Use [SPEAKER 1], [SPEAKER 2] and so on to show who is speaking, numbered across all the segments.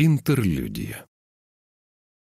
[SPEAKER 1] Интерлюдия.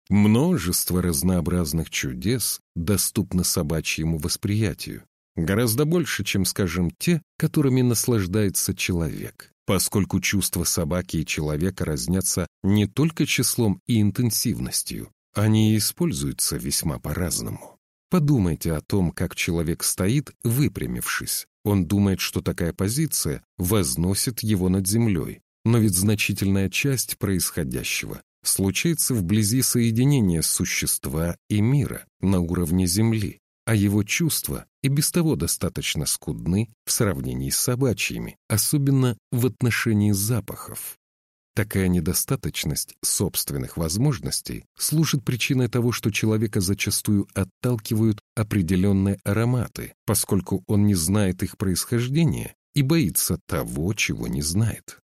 [SPEAKER 1] Множество разнообразных чудес доступно собачьему восприятию. Гораздо больше, чем, скажем, те, которыми наслаждается человек, поскольку чувства собаки и человека разнятся не только числом и интенсивностью, они используются весьма по-разному. Подумайте о том, как человек стоит, выпрямившись. Он думает, что такая позиция возносит его над землей, но ведь значительная часть происходящего случается вблизи соединения существа и мира на уровне Земли, а его чувства и без того достаточно скудны в сравнении с собачьими, особенно в отношении запахов. Такая недостаточность собственных возможностей служит причиной того, что человека зачастую отталкивают определенные ароматы, поскольку он не знает их происхождения и боится того, чего не знает.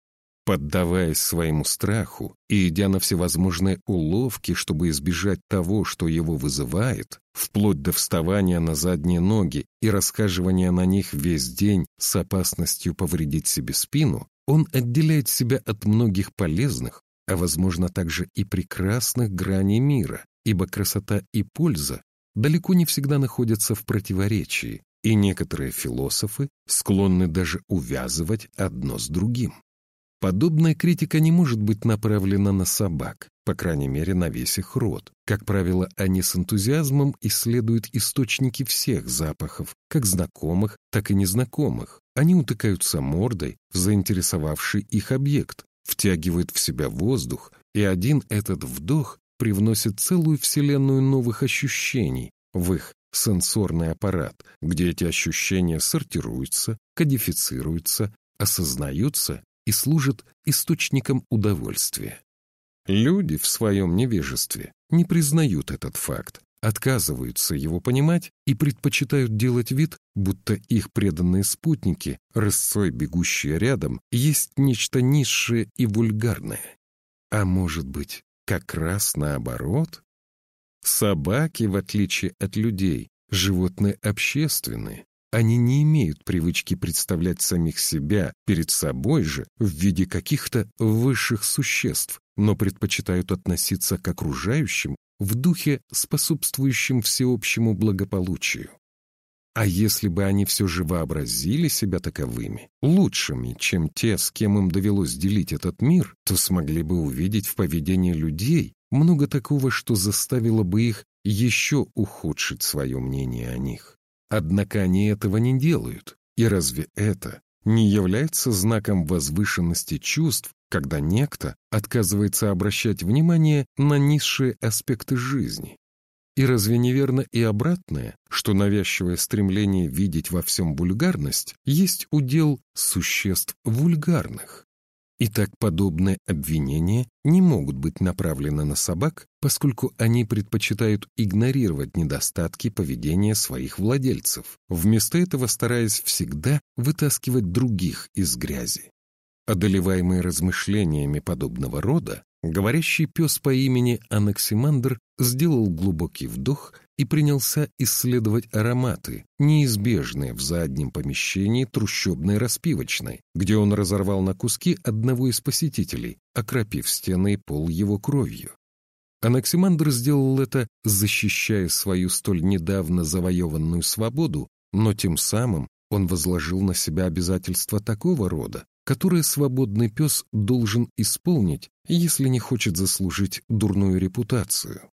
[SPEAKER 1] Поддаваясь своему страху и идя на всевозможные уловки, чтобы избежать того, что его вызывает, вплоть до вставания на задние ноги и рассказывания на них весь день с опасностью повредить себе спину, он отделяет себя от многих полезных, а, возможно, также и прекрасных граней мира, ибо красота и польза далеко не всегда находятся в противоречии, и некоторые философы склонны даже увязывать одно с другим. Подобная критика не может быть направлена на собак, по крайней мере, на весь их род. Как правило, они с энтузиазмом исследуют источники всех запахов, как знакомых, так и незнакомых. Они утыкаются мордой в заинтересовавший их объект, втягивают в себя воздух, и один этот вдох привносит целую вселенную новых ощущений в их сенсорный аппарат, где эти ощущения сортируются, кодифицируются, осознаются и служит источником удовольствия. Люди в своем невежестве не признают этот факт, отказываются его понимать и предпочитают делать вид, будто их преданные спутники, рысцой бегущие рядом, есть нечто низшее и вульгарное. А может быть, как раз наоборот? Собаки, в отличие от людей, животные общественные, они не имеют привычки представлять самих себя перед собой же в виде каких-то высших существ, но предпочитают относиться к окружающим в духе, способствующем всеобщему благополучию. А если бы они все же вообразили себя таковыми, лучшими, чем те, с кем им довелось делить этот мир, то смогли бы увидеть в поведении людей много такого, что заставило бы их еще ухудшить свое мнение о них. Однако они этого не делают. И разве это не является знаком возвышенности чувств, когда некто отказывается обращать внимание на низшие аспекты жизни? И разве неверно и обратное, что навязчивое стремление видеть во всем вульгарность есть удел существ вульгарных? Итак, подобные обвинения не могут быть направлены на собак, поскольку они предпочитают игнорировать недостатки поведения своих владельцев, вместо этого стараясь всегда вытаскивать других из грязи. Одолеваемый размышлениями подобного рода, говорящий пес по имени Анаксимандр сделал глубокий вдох и принялся исследовать ароматы, неизбежные в заднем помещении трущобной распивочной, где он разорвал на куски одного из посетителей, окропив стены и пол его кровью. Анаксимандр сделал это, защищая свою столь недавно завоеванную свободу, но тем самым он возложил на себя обязательства такого рода, которые свободный пес должен исполнить, если не хочет заслужить дурную репутацию.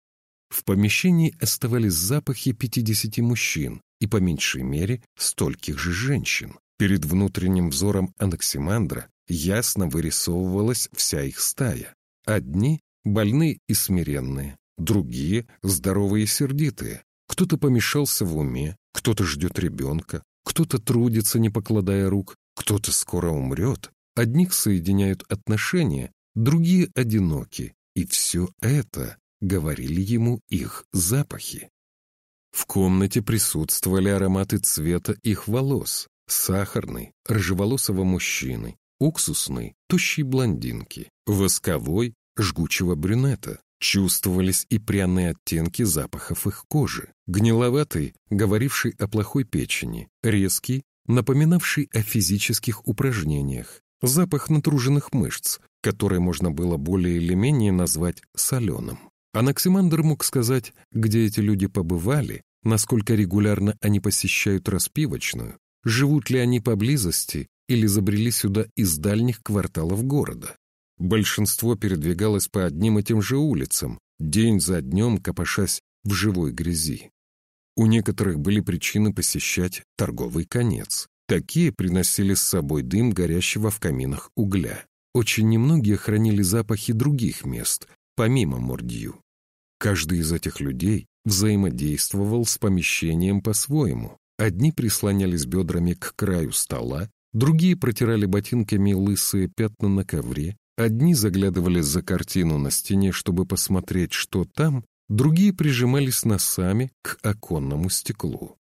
[SPEAKER 1] В помещении оставались запахи 50 мужчин и, по меньшей мере, стольких же женщин. Перед внутренним взором Анаксимандра ясно вырисовывалась вся их стая. Одни — больные и смиренные, другие — здоровые и сердитые. Кто-то помешался в уме, кто-то ждет ребенка, кто-то трудится, не покладая рук, кто-то скоро умрет. Одних соединяют отношения, другие одиноки. И все это говорили ему их запахи. В комнате присутствовали ароматы цвета их волос, сахарный, рыжеволосого мужчины, уксусный, тощей блондинки, восковой, жгучего брюнета. Чувствовались и пряные оттенки запахов их кожи, гниловатый, говоривший о плохой печени, резкий, напоминавший о физических упражнениях, запах натруженных мышц, который можно было более или менее назвать соленым. Анаксимандр мог сказать, где эти люди побывали, насколько регулярно они посещают распивочную, живут ли они поблизости или забрели сюда из дальних кварталов города. Большинство передвигалось по одним и тем же улицам, день за днем копошась в живой грязи. У некоторых были причины посещать торговый конец. Такие приносили с собой дым горящего в каминах угля. Очень немногие хранили запахи других мест, помимо Мордью. Каждый из этих людей взаимодействовал с помещением по-своему. Одни прислонялись бедрами к краю стола, другие протирали ботинками лысые пятна на ковре, одни заглядывали за картину на стене, чтобы посмотреть, что там, другие прижимались носами к оконному стеклу.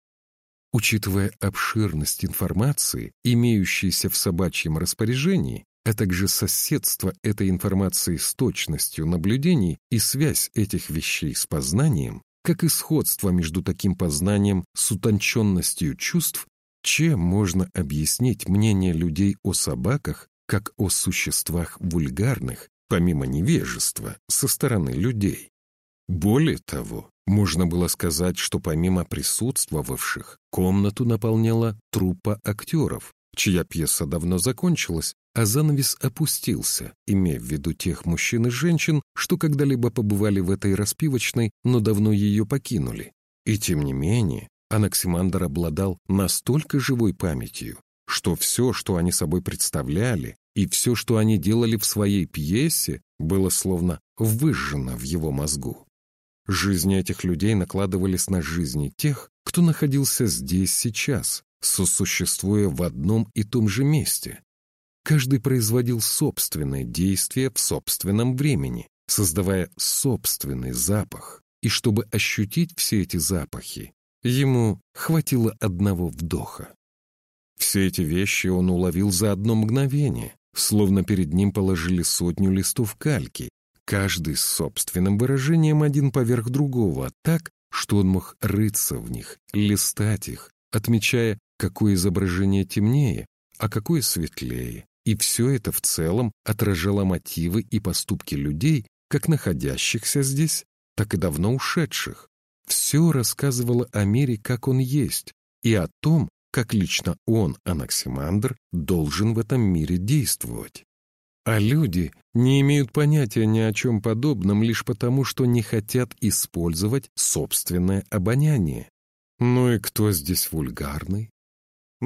[SPEAKER 1] Учитывая обширность информации, имеющейся в собачьем распоряжении, а также соседство этой информации с точностью наблюдений и связь этих вещей с познанием, как и сходство между таким познанием с утонченностью чувств, чем можно объяснить мнение людей о собаках как о существах вульгарных, помимо невежества, со стороны людей? Более того, можно было сказать, что помимо присутствовавших, комнату наполняла труппа актеров, чья пьеса давно закончилась, а занавес опустился, имея в виду тех мужчин и женщин, что когда-либо побывали в этой распивочной, но давно ее покинули. И тем не менее, Анаксимандр обладал настолько живой памятью, что все, что они собой представляли, и все, что они делали в своей пьесе, было словно выжжено в его мозгу. Жизни этих людей накладывались на жизни тех, кто находился здесь сейчас, сосуществуя в одном и том же месте. Каждый производил собственное действие в собственном времени, создавая собственный запах. И чтобы ощутить все эти запахи, ему хватило одного вдоха. Все эти вещи он уловил за одно мгновение, словно перед ним положили сотню листов кальки, каждый с собственным выражением один поверх другого, так, что он мог рыться в них, листать их, отмечая, какое изображение темнее, а какое светлее. И все это в целом отражало мотивы и поступки людей, как находящихся здесь, так и давно ушедших. Все рассказывало о мире, как он есть, и о том, как лично он, Анаксимандр, должен в этом мире действовать. А люди не имеют понятия ни о чем подобном лишь потому, что не хотят использовать собственное обоняние. Ну и кто здесь вульгарный?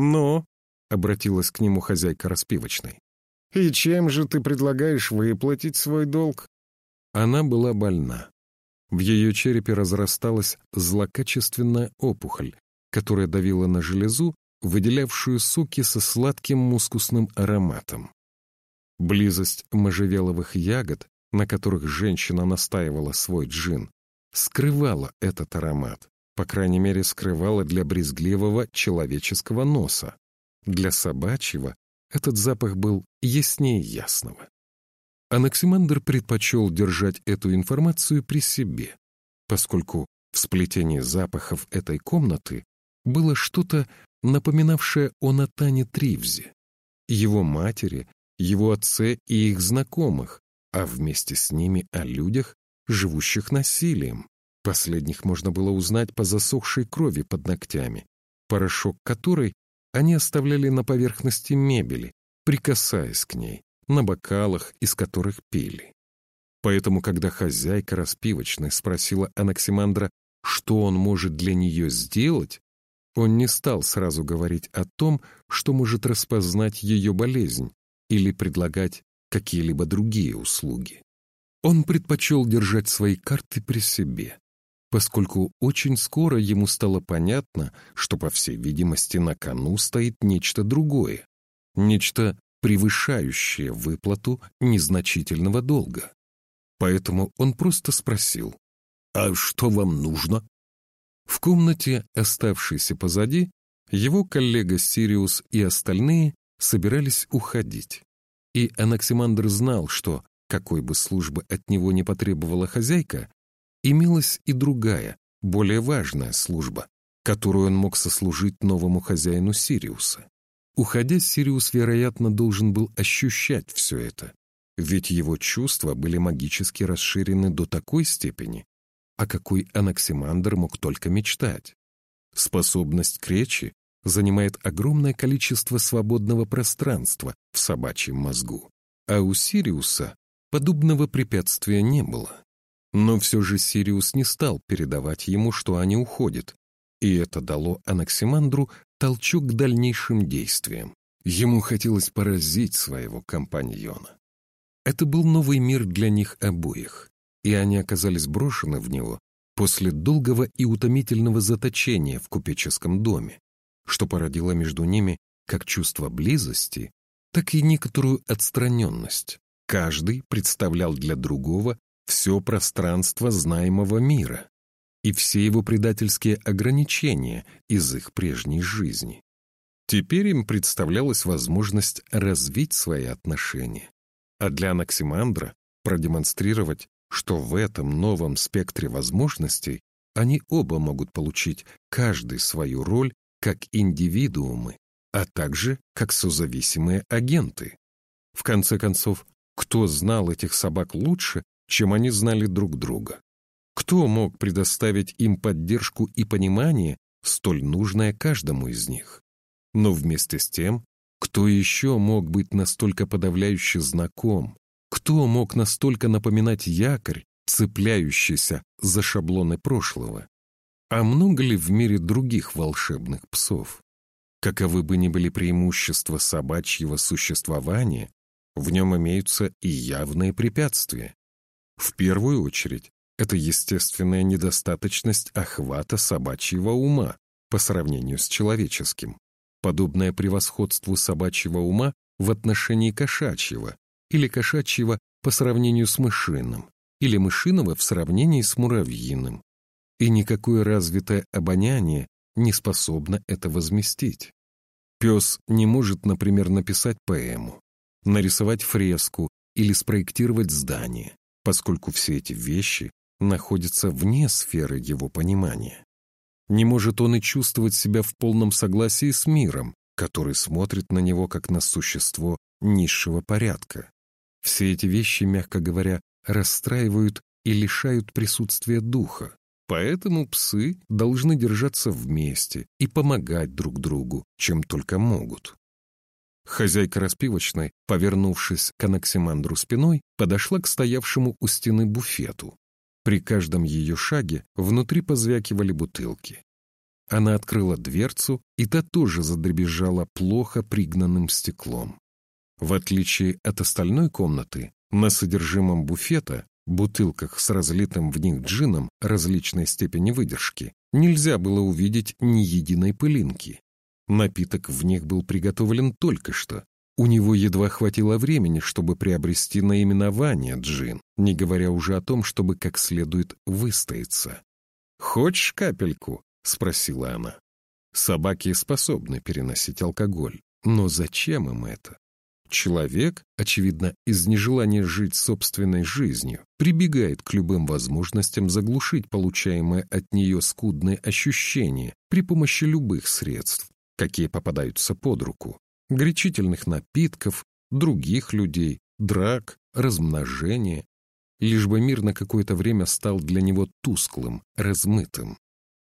[SPEAKER 1] Но, — обратилась к нему хозяйка распивочной, — и чем же ты предлагаешь выплатить свой долг? Она была больна. В ее черепе разрасталась злокачественная опухоль, которая давила на железу, выделявшую соки со сладким мускусным ароматом. Близость можжевеловых ягод, на которых женщина настаивала свой джин, скрывала этот аромат, по крайней мере, скрывала для брезгливого человеческого носа. Для собачьего этот запах был яснее ясного. Анаксимандр предпочел держать эту информацию при себе, поскольку в сплетении запахов этой комнаты было что-то, напоминавшее о Натане Тривзе, его матери его отце и их знакомых, а вместе с ними о людях, живущих насилием. Последних можно было узнать по засохшей крови под ногтями, порошок которой они оставляли на поверхности мебели, прикасаясь к ней, на бокалах, из которых пили. Поэтому, когда хозяйка распивочной спросила Анаксимандра, что он может для нее сделать, он не стал сразу говорить о том, что может распознать ее болезнь, или предлагать какие-либо другие услуги. Он предпочел держать свои карты при себе, поскольку очень скоро ему стало понятно, что, по всей видимости, на кону стоит нечто другое, нечто превышающее выплату незначительного долга. Поэтому он просто спросил, «А что вам нужно?» В комнате, оставшейся позади, его коллега Сириус и остальные собирались уходить. И Анаксимандр знал, что, какой бы службы от него не потребовала хозяйка, имелась и другая, более важная служба, которую он мог сослужить новому хозяину Сириуса. Уходя, Сириус, вероятно, должен был ощущать все это, ведь его чувства были магически расширены до такой степени, о какой Анаксимандр мог только мечтать. Способность к речи занимает огромное количество свободного пространства в собачьем мозгу, а у Сириуса подобного препятствия не было. Но все же Сириус не стал передавать ему, что они уходят, и это дало Анаксимандру толчок к дальнейшим действиям. Ему хотелось поразить своего компаньона. Это был новый мир для них обоих, и они оказались брошены в него после долгого и утомительного заточения в купеческом доме, что породило между ними как чувство близости, так и некоторую отстраненность. Каждый представлял для другого все пространство знаемого мира, и все его предательские ограничения из их прежней жизни. Теперь им представлялась возможность развить свои отношения, а для Анаксимандра продемонстрировать, что в этом новом спектре возможностей они оба могут получить каждый свою роль как индивидуумы, а также как созависимые агенты. В конце концов, кто знал этих собак лучше, чем они знали друг друга? Кто мог предоставить им поддержку и понимание, столь нужное каждому из них? Но вместе с тем, кто еще мог быть настолько подавляюще знаком? Кто мог настолько напоминать якорь, цепляющийся за шаблоны прошлого? А много ли в мире других волшебных псов? Каковы бы ни были преимущества собачьего существования, в нем имеются и явные препятствия. В первую очередь, это естественная недостаточность охвата собачьего ума по сравнению с человеческим, подобное превосходству собачьего ума в отношении кошачьего или кошачьего по сравнению с мышиным, или мышиного в сравнении с муравьиным. И никакое развитое обоняние не способно это возместить. Пес не может, например, написать поэму, нарисовать фреску или спроектировать здание, поскольку все эти вещи находится вне сферы его понимания. Не может он и чувствовать себя в полном согласии с миром, который смотрит на него как на существо низшего порядка. Все эти вещи, мягко говоря, расстраивают и лишают присутствия духа. Поэтому псы должны держаться вместе и помогать друг другу, чем только могут. Хозяйка распивочной, повернувшись к Анаксимандру спиной, подошла к стоявшему у стены буфету. При каждом ее шаге внутри позвякивали бутылки. Она открыла дверцу, и та тоже задребезжала плохо пригнанным стеклом. В отличие от остальной комнаты, на содержимом буфета, бутылках с разлитым в них джином различной степени выдержки, нельзя было увидеть ни единой пылинки. Напиток в них был приготовлен только что, у него едва хватило времени, чтобы приобрести наименование джин, не говоря уже о том, чтобы как следует выстояться. «Хочешь капельку?» — спросила она. Собаки способны переносить алкоголь, но зачем им это? Человек, очевидно, из нежелания жить собственной жизнью, прибегает к любым возможностям заглушить получаемое от нее скудные ощущения при помощи любых средств, какие попадаются под руку. Горячительных напитков, других людей, драк, размножения, лишь бы мир на какое-то время стал для него тусклым, размытым.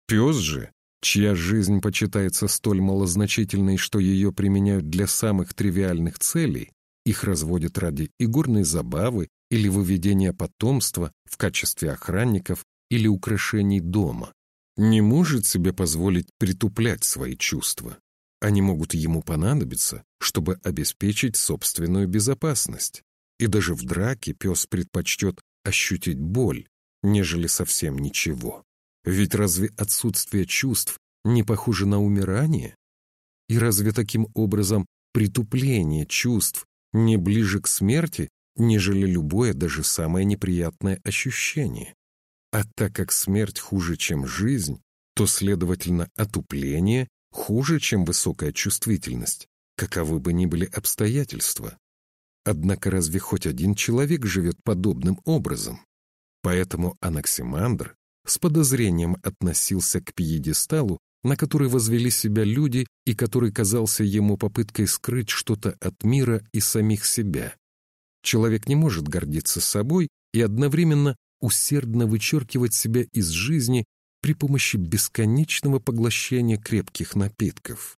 [SPEAKER 1] Пес же, чья жизнь почитается столь малозначительной, что ее применяют для самых тривиальных целей, их разводят ради игорной забавы или выведения потомства в качестве охранников или украшений дома, не может себе позволить притуплять свои чувства. Они могут ему понадобиться, чтобы обеспечить собственную безопасность. И даже в драке пес предпочтет ощутить боль, нежели совсем ничего. Ведь разве отсутствие чувств не похоже на умирание? И разве таким образом притупление чувств не ближе к смерти, нежели любое, даже самое неприятное ощущение? А так как смерть хуже, чем жизнь, то, следовательно, отупление хуже, чем высокая чувствительность, каковы бы ни были обстоятельства. Однако разве хоть один человек живет подобным образом? Поэтому Анаксимандр с подозрением относился к пьедесталу, на который возвели себя люди и который казался ему попыткой скрыть что-то от мира и самих себя. Человек не может гордиться собой и одновременно усердно вычеркивать себя из жизни при помощи бесконечного поглощения крепких напитков.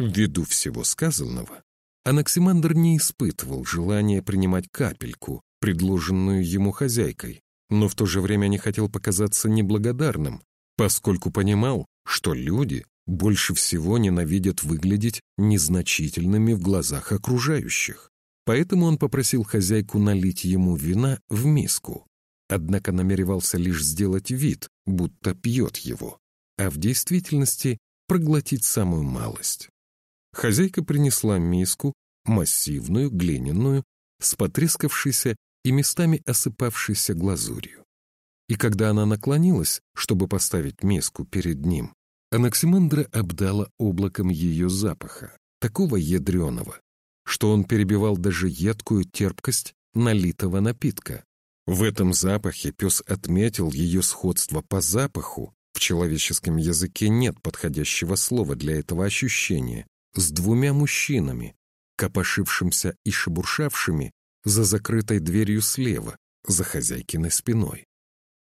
[SPEAKER 1] Ввиду всего сказанного, Анаксимандр не испытывал желания принимать капельку, предложенную ему хозяйкой, но в то же время не хотел показаться неблагодарным, поскольку понимал, что люди больше всего ненавидят выглядеть незначительными в глазах окружающих. Поэтому он попросил хозяйку налить ему вина в миску, однако намеревался лишь сделать вид, будто пьет его, а в действительности проглотить самую малость. Хозяйка принесла миску, массивную, глиняную, с потрескавшейся и местами осыпавшейся глазурью. И когда она наклонилась, чтобы поставить миску перед ним, Анаксимандра обдала облаком ее запаха, такого ядреного, что он перебивал даже едкую терпкость налитого напитка. В этом запахе пес отметил ее сходство по запаху, в человеческом языке нет подходящего слова для этого ощущения, с двумя мужчинами, копошившимся и шебуршавшими за закрытой дверью слева, за хозяйкиной спиной.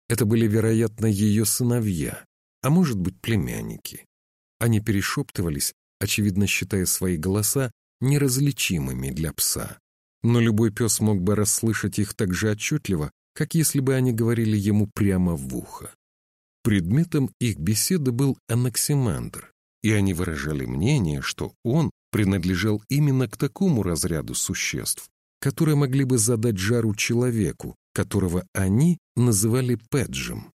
[SPEAKER 1] Это были, вероятно, ее сыновья, а может быть, племянники. Они перешептывались, очевидно считая свои голоса неразличимыми для пса. Но любой пес мог бы расслышать их так же отчетливо, как если бы они говорили ему прямо в ухо. Предметом их беседы был Анаксимандр, и они выражали мнение, что он принадлежал именно к такому разряду существ, которые могли бы задать жару человеку, которого они называли Педжем.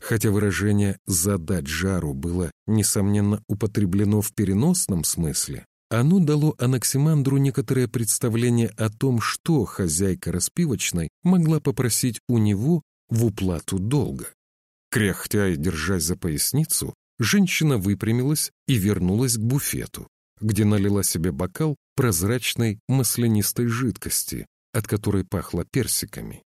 [SPEAKER 1] Хотя выражение «задать жару» было, несомненно, употреблено в переносном смысле, оно дало Анаксимандру некоторое представление о том, что хозяйка распивочной могла попросить у него в уплату долга. Кряхтя и держась за поясницу, женщина выпрямилась и вернулась к буфету, где налила себе бокал прозрачной маслянистой жидкости, от которой пахло персиками.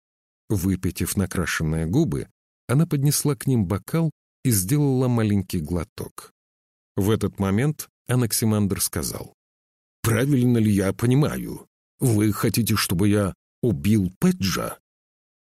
[SPEAKER 1] Выпитив накрашенные губы, она поднесла к ним бокал и сделала маленький глоток. В этот момент Анаксимандр сказал, «Правильно ли я понимаю? Вы хотите, чтобы я убил Педжа?»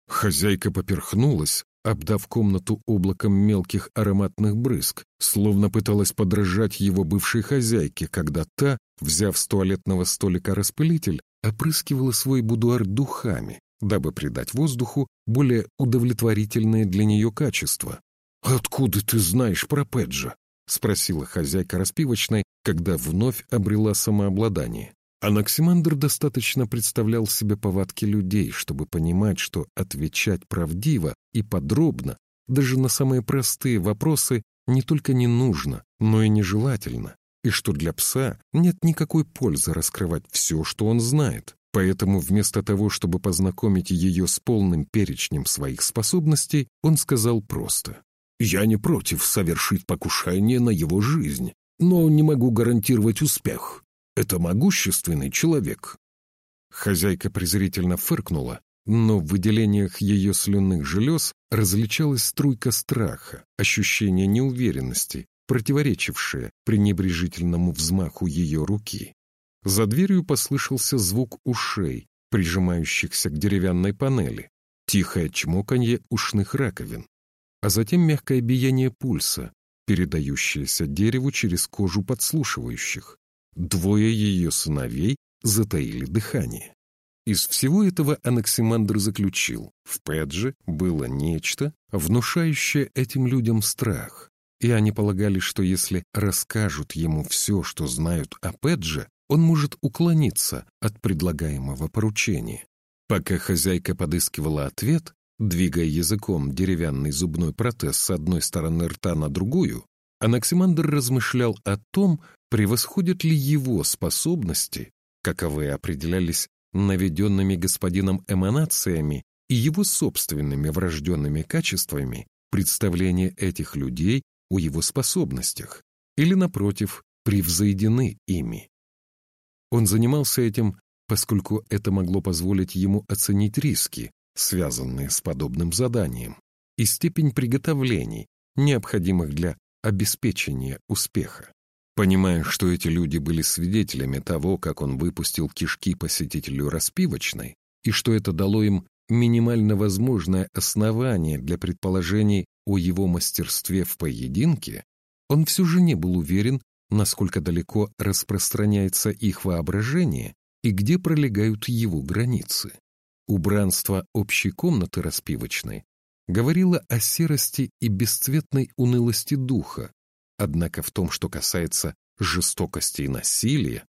[SPEAKER 1] Хозяйка поперхнулась, обдав комнату облаком мелких ароматных брызг, словно пыталась подражать его бывшей хозяйке, когда та, взяв с туалетного столика распылитель, опрыскивала свой будуар духами, дабы придать воздуху более удовлетворительные для нее качества. «Откуда ты знаешь про Педжа?» — спросила хозяйка распивочной, когда вновь обрела самообладание. Анаксимандр достаточно представлял себе повадки людей, чтобы понимать, что отвечать правдиво и подробно даже на самые простые вопросы не только не нужно, но и нежелательно, и что для пса нет никакой пользы раскрывать все, что он знает. Поэтому вместо того, чтобы познакомить ее с полным перечнем своих способностей, он сказал просто «Я не против совершить покушение на его жизнь, но не могу гарантировать успех. Это могущественный человек». Хозяйка презрительно фыркнула, но в выделениях ее слюнных желез различалась струйка страха, ощущение неуверенности, противоречившее пренебрежительному взмаху ее руки. За дверью послышался звук ушей, прижимающихся к деревянной панели, тихое чмоканье ушных раковин, а затем мягкое биение пульса, передающееся дереву через кожу подслушивающих. Двое ее сыновей затаили дыхание. Из всего этого Анаксимандр заключил, в Педже было нечто, внушающее этим людям страх, и они полагали, что если расскажут ему все, что знают о Педже, он может уклониться от предлагаемого поручения. Пока хозяйка подыскивала ответ, двигая языком деревянный зубной протез с одной стороны рта на другую, Анаксимандр размышлял о том, превосходят ли его способности, каковы определялись наведенными господином эманациями и его собственными врожденными качествами, представление этих людей о его способностях, или, напротив, превзойдены ими. Он занимался этим, поскольку это могло позволить ему оценить риски, связанные с подобным заданием, и степень приготовлений, необходимых для обеспечения успеха. Понимая, что эти люди были свидетелями того, как он выпустил кишки посетителю распивочной, и что это дало им минимально возможное основание для предположений о его мастерстве в поединке, он все же не был уверен, насколько далеко распространяется их воображение и где пролегают его границы. Убранство общей комнаты распивочной говорило о серости и бесцветной унылости духа, Однако в том, что касается жестокости и насилия,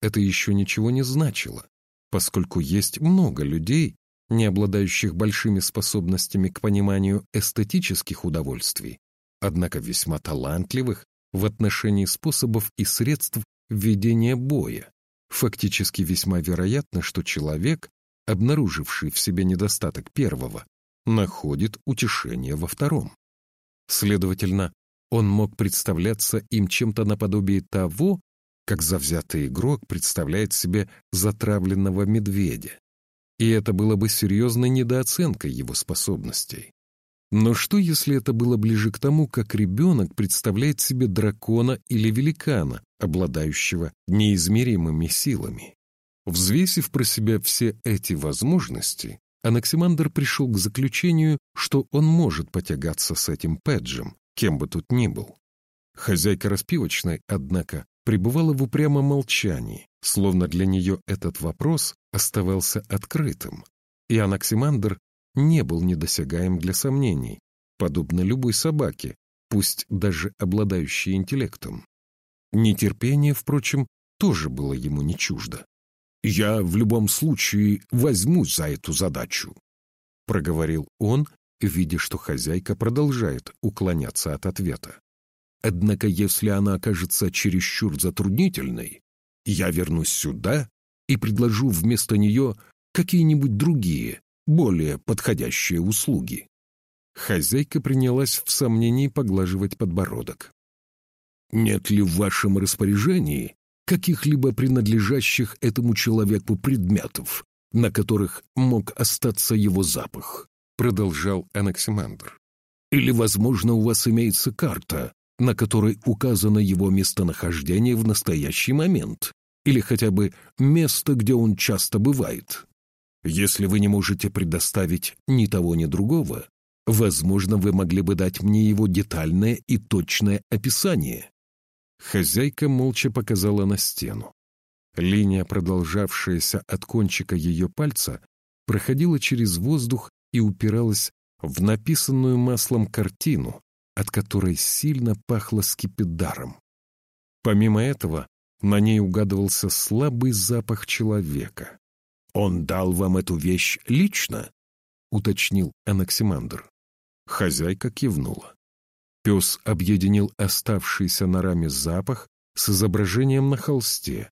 [SPEAKER 1] это еще ничего не значило, поскольку есть много людей, не обладающих большими способностями к пониманию эстетических удовольствий, однако весьма талантливых в отношении способов и средств ведения боя. Фактически весьма вероятно, что человек, обнаруживший в себе недостаток первого, находит утешение во втором. Следовательно, он мог представляться им чем-то наподобие того, как завзятый игрок представляет себе затравленного медведя. И это было бы серьезной недооценкой его способностей. Но что, если это было ближе к тому, как ребенок представляет себе дракона или великана, обладающего неизмеримыми силами? Взвесив про себя все эти возможности, Анаксимандр пришел к заключению, что он может потягаться с этим Педжем, кем бы тут ни был. Хозяйка распивочной, однако, пребывала в упрямом молчании, словно для нее этот вопрос оставался открытым, и Анаксимандр не был недосягаем для сомнений, подобно любой собаке, пусть даже обладающей интеллектом. Нетерпение, впрочем, тоже было ему не чуждо. «Я в любом случае возьмусь за эту задачу», — проговорил он, видя, что хозяйка продолжает уклоняться от ответа. Однако, если она окажется чересчур затруднительной, я вернусь сюда и предложу вместо нее какие-нибудь другие, более подходящие услуги. Хозяйка принялась в сомнении поглаживать подбородок. «Нет ли в вашем распоряжении каких-либо принадлежащих этому человеку предметов, на которых мог остаться его запах?» продолжал Анаксимандр. Или, возможно, у вас имеется карта, на которой указано его местонахождение в настоящий момент, или хотя бы место, где он часто бывает. Если вы не можете предоставить ни того, ни другого, возможно, вы могли бы дать мне его детальное и точное описание. Хозяйка молча показала на стену. Линия, продолжавшаяся от кончика ее пальца, проходила через воздух и упиралась в написанную маслом картину, от которой сильно пахло скипидаром. Помимо этого, на ней угадывался слабый запах человека. «Он дал вам эту вещь лично?» — уточнил Анаксимандр. Хозяйка кивнула. Пес объединил оставшийся на раме запах с изображением на холсте.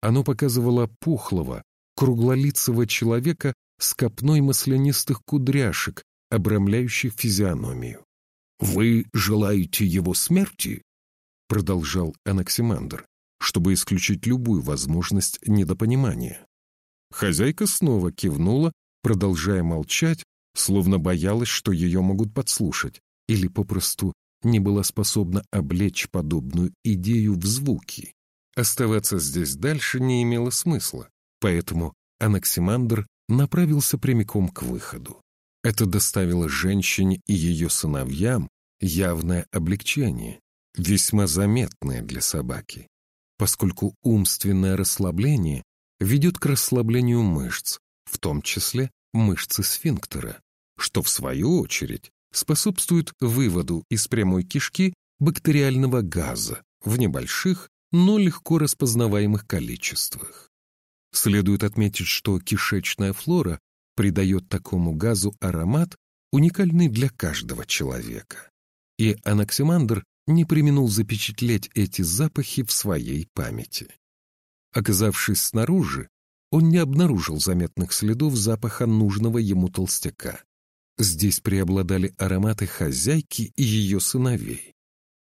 [SPEAKER 1] Оно показывало пухлого, круглолицего человека с копной маслянистых кудряшек, обрамляющих физиономию. «Вы желаете его смерти?» — продолжал Анаксимандр, чтобы исключить любую возможность недопонимания. Хозяйка снова кивнула, продолжая молчать, словно боялась, что ее могут подслушать, или попросту не была способна облечь подобную идею в звуки. Оставаться здесь дальше не имело смысла, поэтому Анаксимандр направился прямиком к выходу. Это доставило женщине и ее сыновьям явное облегчение, весьма заметное для собаки, поскольку умственное расслабление ведет к расслаблению мышц, в том числе мышцы сфинктера, что в свою очередь способствует выводу из прямой кишки бактериального газа в небольших, но легко распознаваемых количествах. Следует отметить, что кишечная флора придает такому газу аромат, уникальный для каждого человека. И Анаксимандр не применул запечатлеть эти запахи в своей памяти. Оказавшись снаружи, он не обнаружил заметных следов запаха нужного ему толстяка. Здесь преобладали ароматы хозяйки и ее сыновей.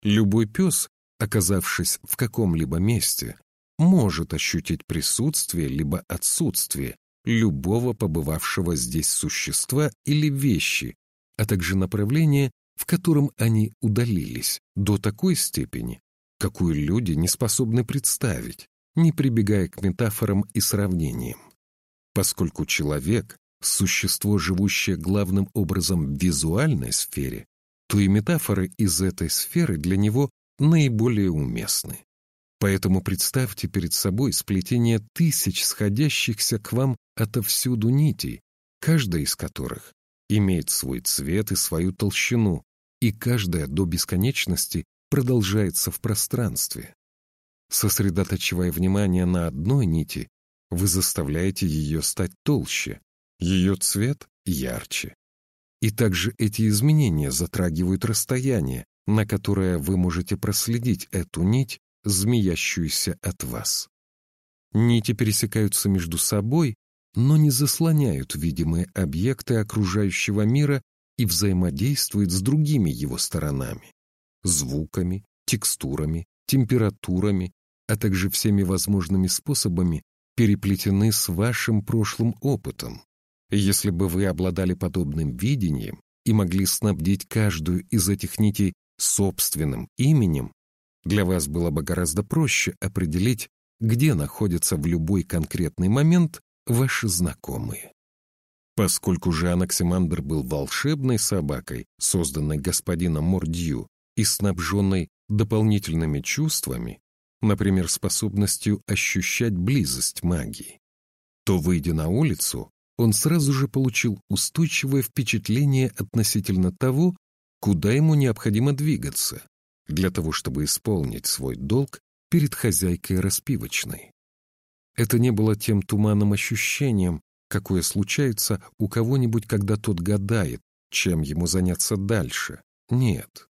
[SPEAKER 1] Любой пес, оказавшись в каком-либо месте, может ощутить присутствие либо отсутствие любого побывавшего здесь существа или вещи, а также направление в котором они удалились, до такой степени, какую люди не способны представить, не прибегая к метафорам и сравнениям. Поскольку человек — существо, живущее главным образом в визуальной сфере, то и метафоры из этой сферы для него наиболее уместны. Поэтому представьте перед собой сплетение тысяч сходящихся к вам отовсюду нитей, каждая из которых имеет свой цвет и свою толщину, и каждая до бесконечности продолжается в пространстве. Сосредотачивая внимание на одной нити, вы заставляете ее стать толще, ее цвет ярче. И также эти изменения затрагивают расстояние, на которое вы можете проследить эту нить, змеящуюся от вас. Нити пересекаются между собой, но не заслоняют видимые объекты окружающего мира и взаимодействуют с другими его сторонами — звуками, текстурами, температурами, а также всеми возможными способами переплетены с вашим прошлым опытом. Если бы вы обладали подобным видением и могли снабдить каждую из этих нитей собственным именем, для вас было бы гораздо проще определить, где находятся в любой конкретный момент ваши знакомые. Поскольку же Анаксимандр был волшебной собакой, созданной господином Мордью и снабженной дополнительными чувствами, например, способностью ощущать близость магии, то, выйдя на улицу, он сразу же получил устойчивое впечатление относительно того, куда ему необходимо двигаться, для того, чтобы исполнить свой долг перед хозяйкой распивочной. Это не было тем туманным ощущением, какое случается у кого-нибудь, когда тот гадает, чем ему заняться дальше. Нет.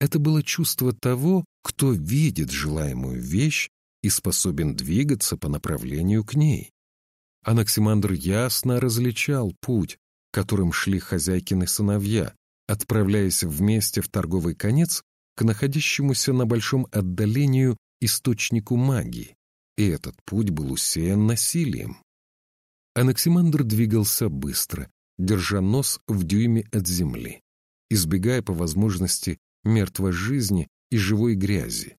[SPEAKER 1] Это было чувство того, кто видит желаемую вещь и способен двигаться по направлению к ней. Анаксимандр ясно различал путь, которым шли хозяйкины сыновья, отправляясь вместе в торговый конец к находящемуся на большом отдалению источнику магии, и этот путь был усеян насилием. Анаксимандр двигался быстро, держа нос в дюйме от земли, избегая по возможности мертвой жизни и живой грязи,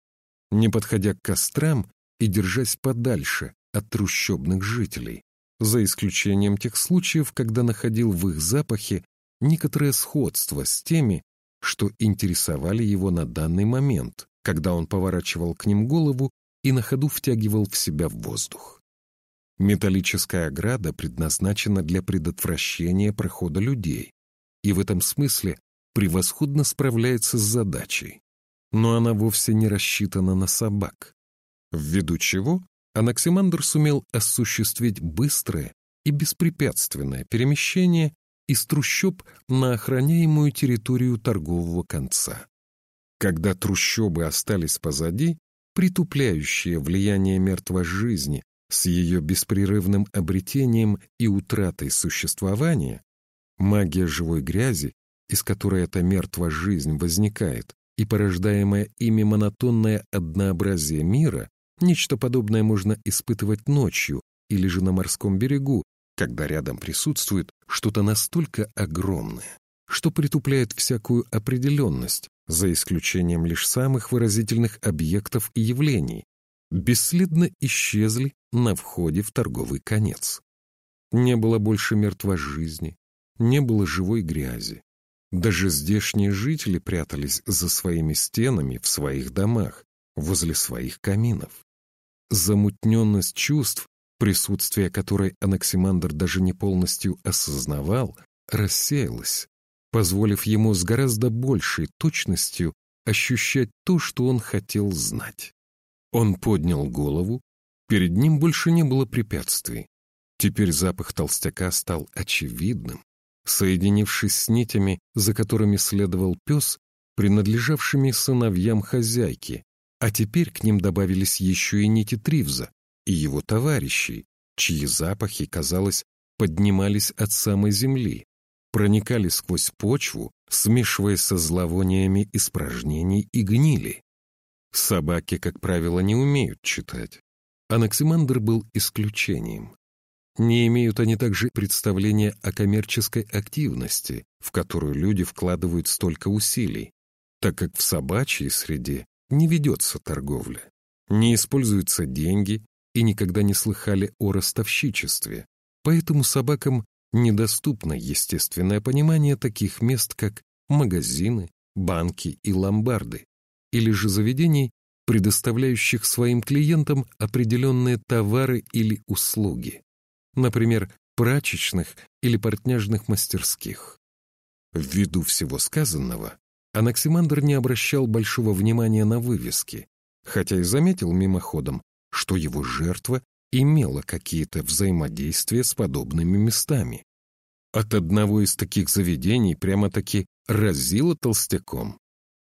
[SPEAKER 1] не подходя к кострам и держась подальше от трущобных жителей, за исключением тех случаев, когда находил в их запахе некоторое сходство с теми, что интересовали его на данный момент, когда он поворачивал к ним голову и на ходу втягивал в себя воздух. Металлическая ограда предназначена для предотвращения прохода людей, и в этом смысле превосходно справляется с задачей. Но она вовсе не рассчитана на собак. Ввиду чего Анаксимандр сумел осуществить быстрое и беспрепятственное перемещение из трущоб на охраняемую территорию торгового конца. Когда трущобы остались позади, притупляющее влияние мертвой жизни с ее беспрерывным обретением и утратой существования, магия живой грязи, из которой эта мертвая жизнь возникает, и порождаемое ими монотонное однообразие мира, нечто подобное можно испытывать ночью или же на морском берегу, когда рядом присутствует что-то настолько огромное, что притупляет всякую определенность, за исключением лишь самых выразительных объектов и явлений, бесследно исчезли на входе в торговый конец. Не было больше мертвой жизни, не было живой грязи. Даже здешние жители прятались за своими стенами в своих домах, возле своих каминов. Замутненность чувств присутствие которой Анаксимандр даже не полностью осознавал, рассеялось, позволив ему с гораздо большей точностью ощущать то, что он хотел знать. Он поднял голову, перед ним больше не было препятствий. Теперь запах толстяка стал очевидным, соединившись с нитями, за которыми следовал пес, принадлежавшими сыновьям хозяйки, а теперь к ним добавились еще и нити Тривза, и его товарищей, чьи запахи, казалось, поднимались от самой земли, проникали сквозь почву, смешиваясь со зловониями испражнений и гнили. Собаки, как правило, не умеют читать. Анаксимандр был исключением. Не имеют они также представления о коммерческой активности, в которую люди вкладывают столько усилий, так как в собачьей среде не ведется торговля, не используются деньги и никогда не слыхали о ростовщичестве, поэтому собакам недоступно естественное понимание таких мест, как магазины, банки и ломбарды, или же заведений, предоставляющих своим клиентам определенные товары или услуги, например, прачечных или портняжных мастерских. Ввиду всего сказанного, Анаксимандр не обращал большого внимания на вывески, хотя и заметил мимоходом, что его жертва имела какие-то взаимодействия с подобными местами. От одного из таких заведений прямо-таки разило толстяком.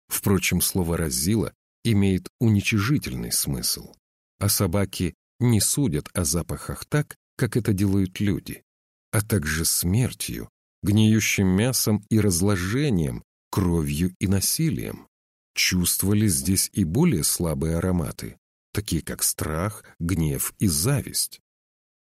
[SPEAKER 1] Впрочем, слово «разило» имеет уничижительный смысл, а собаки не судят о запахах так, как это делают люди, а также смертью, гниющим мясом и разложением, кровью и насилием. Чувствовали здесь и более слабые ароматы, такие как страх, гнев и зависть.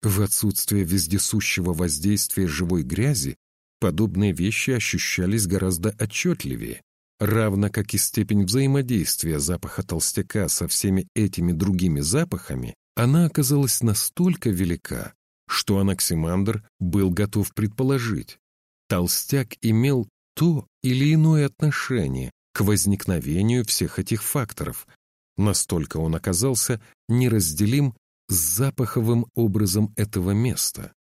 [SPEAKER 1] В отсутствие вездесущего воздействия живой грязи подобные вещи ощущались гораздо отчетливее, равно как и степень взаимодействия запаха толстяка со всеми этими другими запахами, она оказалась настолько велика, что Анаксимандр был готов предположить. Толстяк имел то или иное отношение к возникновению всех этих факторов. Настолько он оказался неразделим с запаховым образом этого места.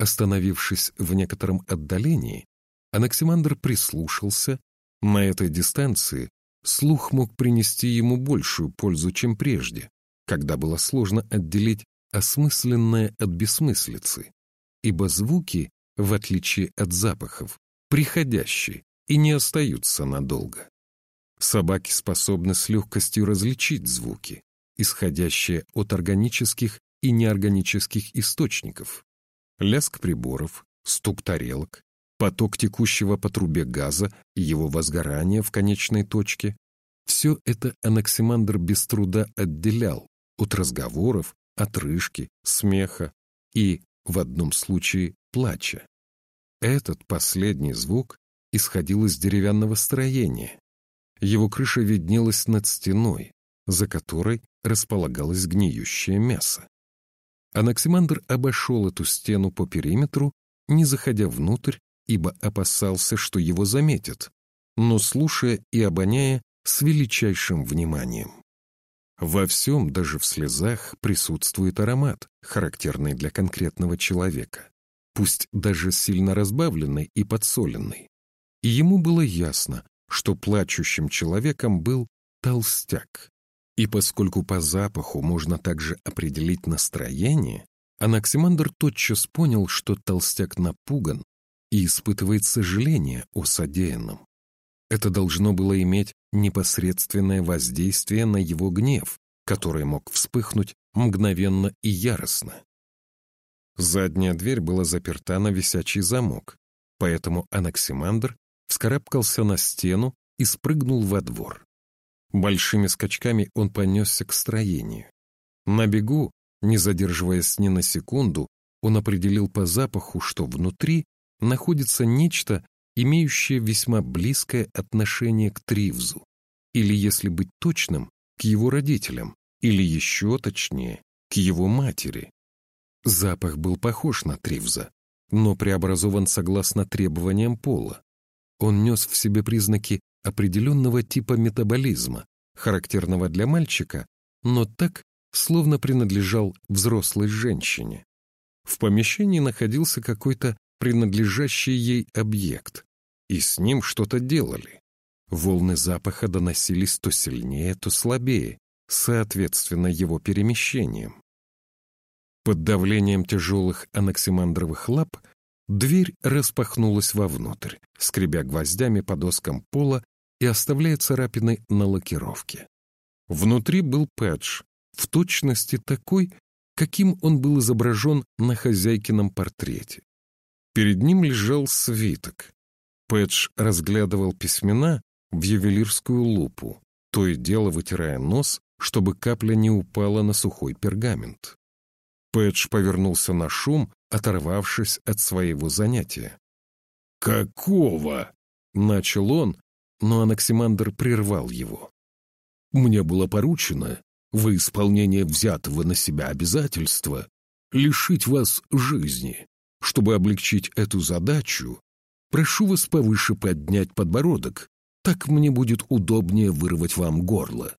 [SPEAKER 1] Остановившись в некотором отдалении, Анаксимандр прислушался. На этой дистанции слух мог принести ему большую пользу, чем прежде, когда было сложно отделить осмысленное от бессмыслицы, ибо звуки, в отличие от запахов, приходящие и не остаются надолго. Собаки способны с легкостью различить звуки, исходящие от органических и неорганических источников. Лязг приборов, стук тарелок, поток текущего по трубе газа и его возгорание в конечной точке — все это Анаксимандр без труда отделял от разговоров, отрыжки, смеха и, в одном случае, плача. Этот последний звук исходил из деревянного строения. Его крыша виднелась над стеной, за которой располагалось гниющее мясо. Анаксимандр обошел эту стену по периметру, не заходя внутрь, ибо опасался, что его заметят, но слушая и обоняя с величайшим вниманием. Во всем, даже в слезах, присутствует аромат, характерный для конкретного человека, пусть даже сильно разбавленный и подсоленный. И ему было ясно, что плачущим человеком был толстяк. И поскольку по запаху можно также определить настроение, Анаксимандр тотчас понял, что толстяк напуган и испытывает сожаление о содеянном. Это должно было иметь непосредственное воздействие на его гнев, который мог вспыхнуть мгновенно и яростно. Задняя дверь была заперта на висячий замок, поэтому Анаксимандр вскарабкался на стену и спрыгнул во двор. Большими скачками он понесся к строению. На бегу, не задерживаясь ни на секунду, он определил по запаху, что внутри находится нечто, имеющее весьма близкое отношение к Тривзу, или, если быть точным, к его родителям, или еще точнее, к его матери. Запах был похож на Тривза, но преобразован согласно требованиям пола. Он нес в себе признаки определенного типа метаболизма, характерного для мальчика, но так, словно принадлежал взрослой женщине. В помещении находился какой-то принадлежащий ей объект, и с ним что-то делали. Волны запаха доносились то сильнее, то слабее, соответственно его перемещениям. Под давлением тяжелых анаксимандровых лап дверь распахнулась вовнутрь, скребя гвоздями по доскам пола и оставляя царапины на лакировке. Внутри был Пэдж, в точности такой, каким он был изображен на хозяйкином портрете. Перед ним лежал свиток. Пэдж разглядывал письмена в ювелирскую лупу, то и дело вытирая нос, чтобы капля не упала на сухой пергамент. Пэдж повернулся на шум оторвавшись от своего занятия.
[SPEAKER 2] «Какого?»
[SPEAKER 1] — начал он, но Анаксимандр прервал его.
[SPEAKER 2] «Мне было поручено во исполнение взятого на себя обязательства лишить вас жизни. Чтобы облегчить эту задачу, прошу вас повыше поднять подбородок, так мне будет удобнее вырвать вам горло».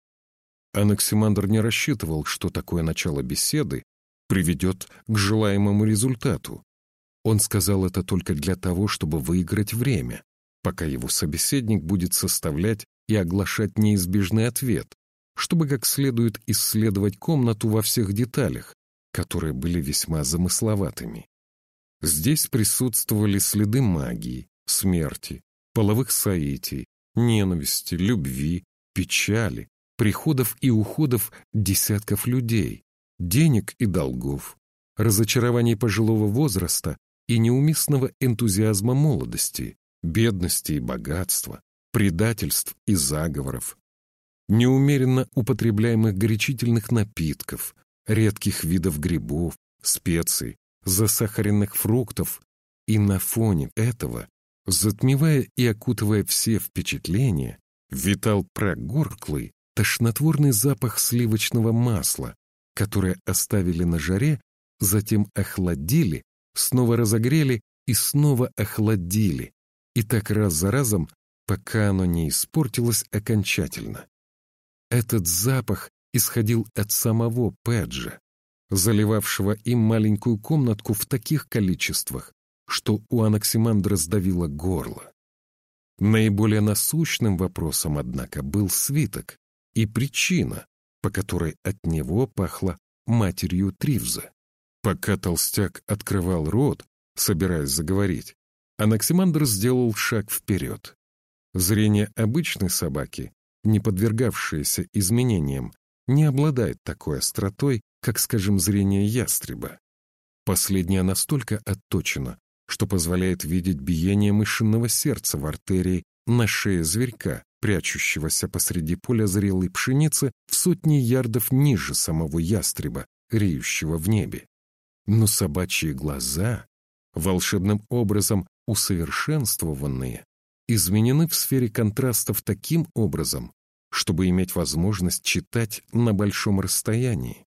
[SPEAKER 1] Анаксимандр не рассчитывал, что такое начало беседы приведет к желаемому результату. Он сказал это только для того, чтобы выиграть время, пока его собеседник будет составлять и оглашать неизбежный ответ, чтобы как следует исследовать комнату во всех деталях, которые были весьма замысловатыми. Здесь присутствовали следы магии, смерти, половых соитий, ненависти, любви, печали, приходов и уходов десятков людей, денег и долгов, разочарований пожилого возраста и неуместного энтузиазма молодости, бедности и богатства, предательств и заговоров, неумеренно употребляемых горячительных напитков, редких видов грибов, специй, засахаренных фруктов, и на фоне этого, затмевая и окутывая все впечатления, витал прогорклый, тошнотворный запах сливочного масла, которое оставили на жаре, затем охладили, снова разогрели и снова охладили, и так раз за разом, пока оно не испортилось окончательно. Этот запах исходил от самого Пэджа, заливавшего им маленькую комнатку в таких количествах, что у Анаксимандра сдавило горло. Наиболее насущным вопросом, однако, был свиток и причина, по которой от него пахло матерью Тривза. Пока толстяк открывал рот, собираясь заговорить, Анаксимандр сделал шаг вперед. Зрение обычной собаки, не подвергавшееся изменениям, не обладает такой остротой, как, скажем, зрение ястреба. Последнее настолько отточено, что позволяет видеть биение мышиного сердца в артерии на шее зверька, прячущегося посреди поля зрелой пшеницы в сотни ярдов ниже самого ястреба, реющего в небе. Но собачьи глаза, волшебным образом усовершенствованные, изменены в сфере контрастов таким образом, чтобы иметь возможность читать на большом расстоянии.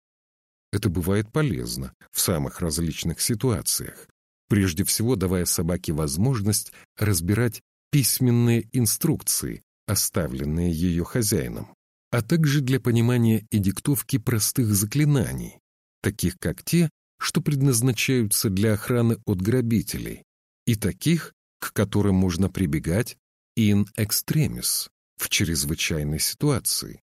[SPEAKER 1] Это бывает полезно в самых различных ситуациях, прежде всего давая собаке возможность разбирать письменные инструкции, оставленные ее хозяином, а также для понимания и диктовки простых заклинаний, таких как те, что предназначаются для охраны от грабителей, и таких, к которым можно прибегать in extremis, в чрезвычайной ситуации.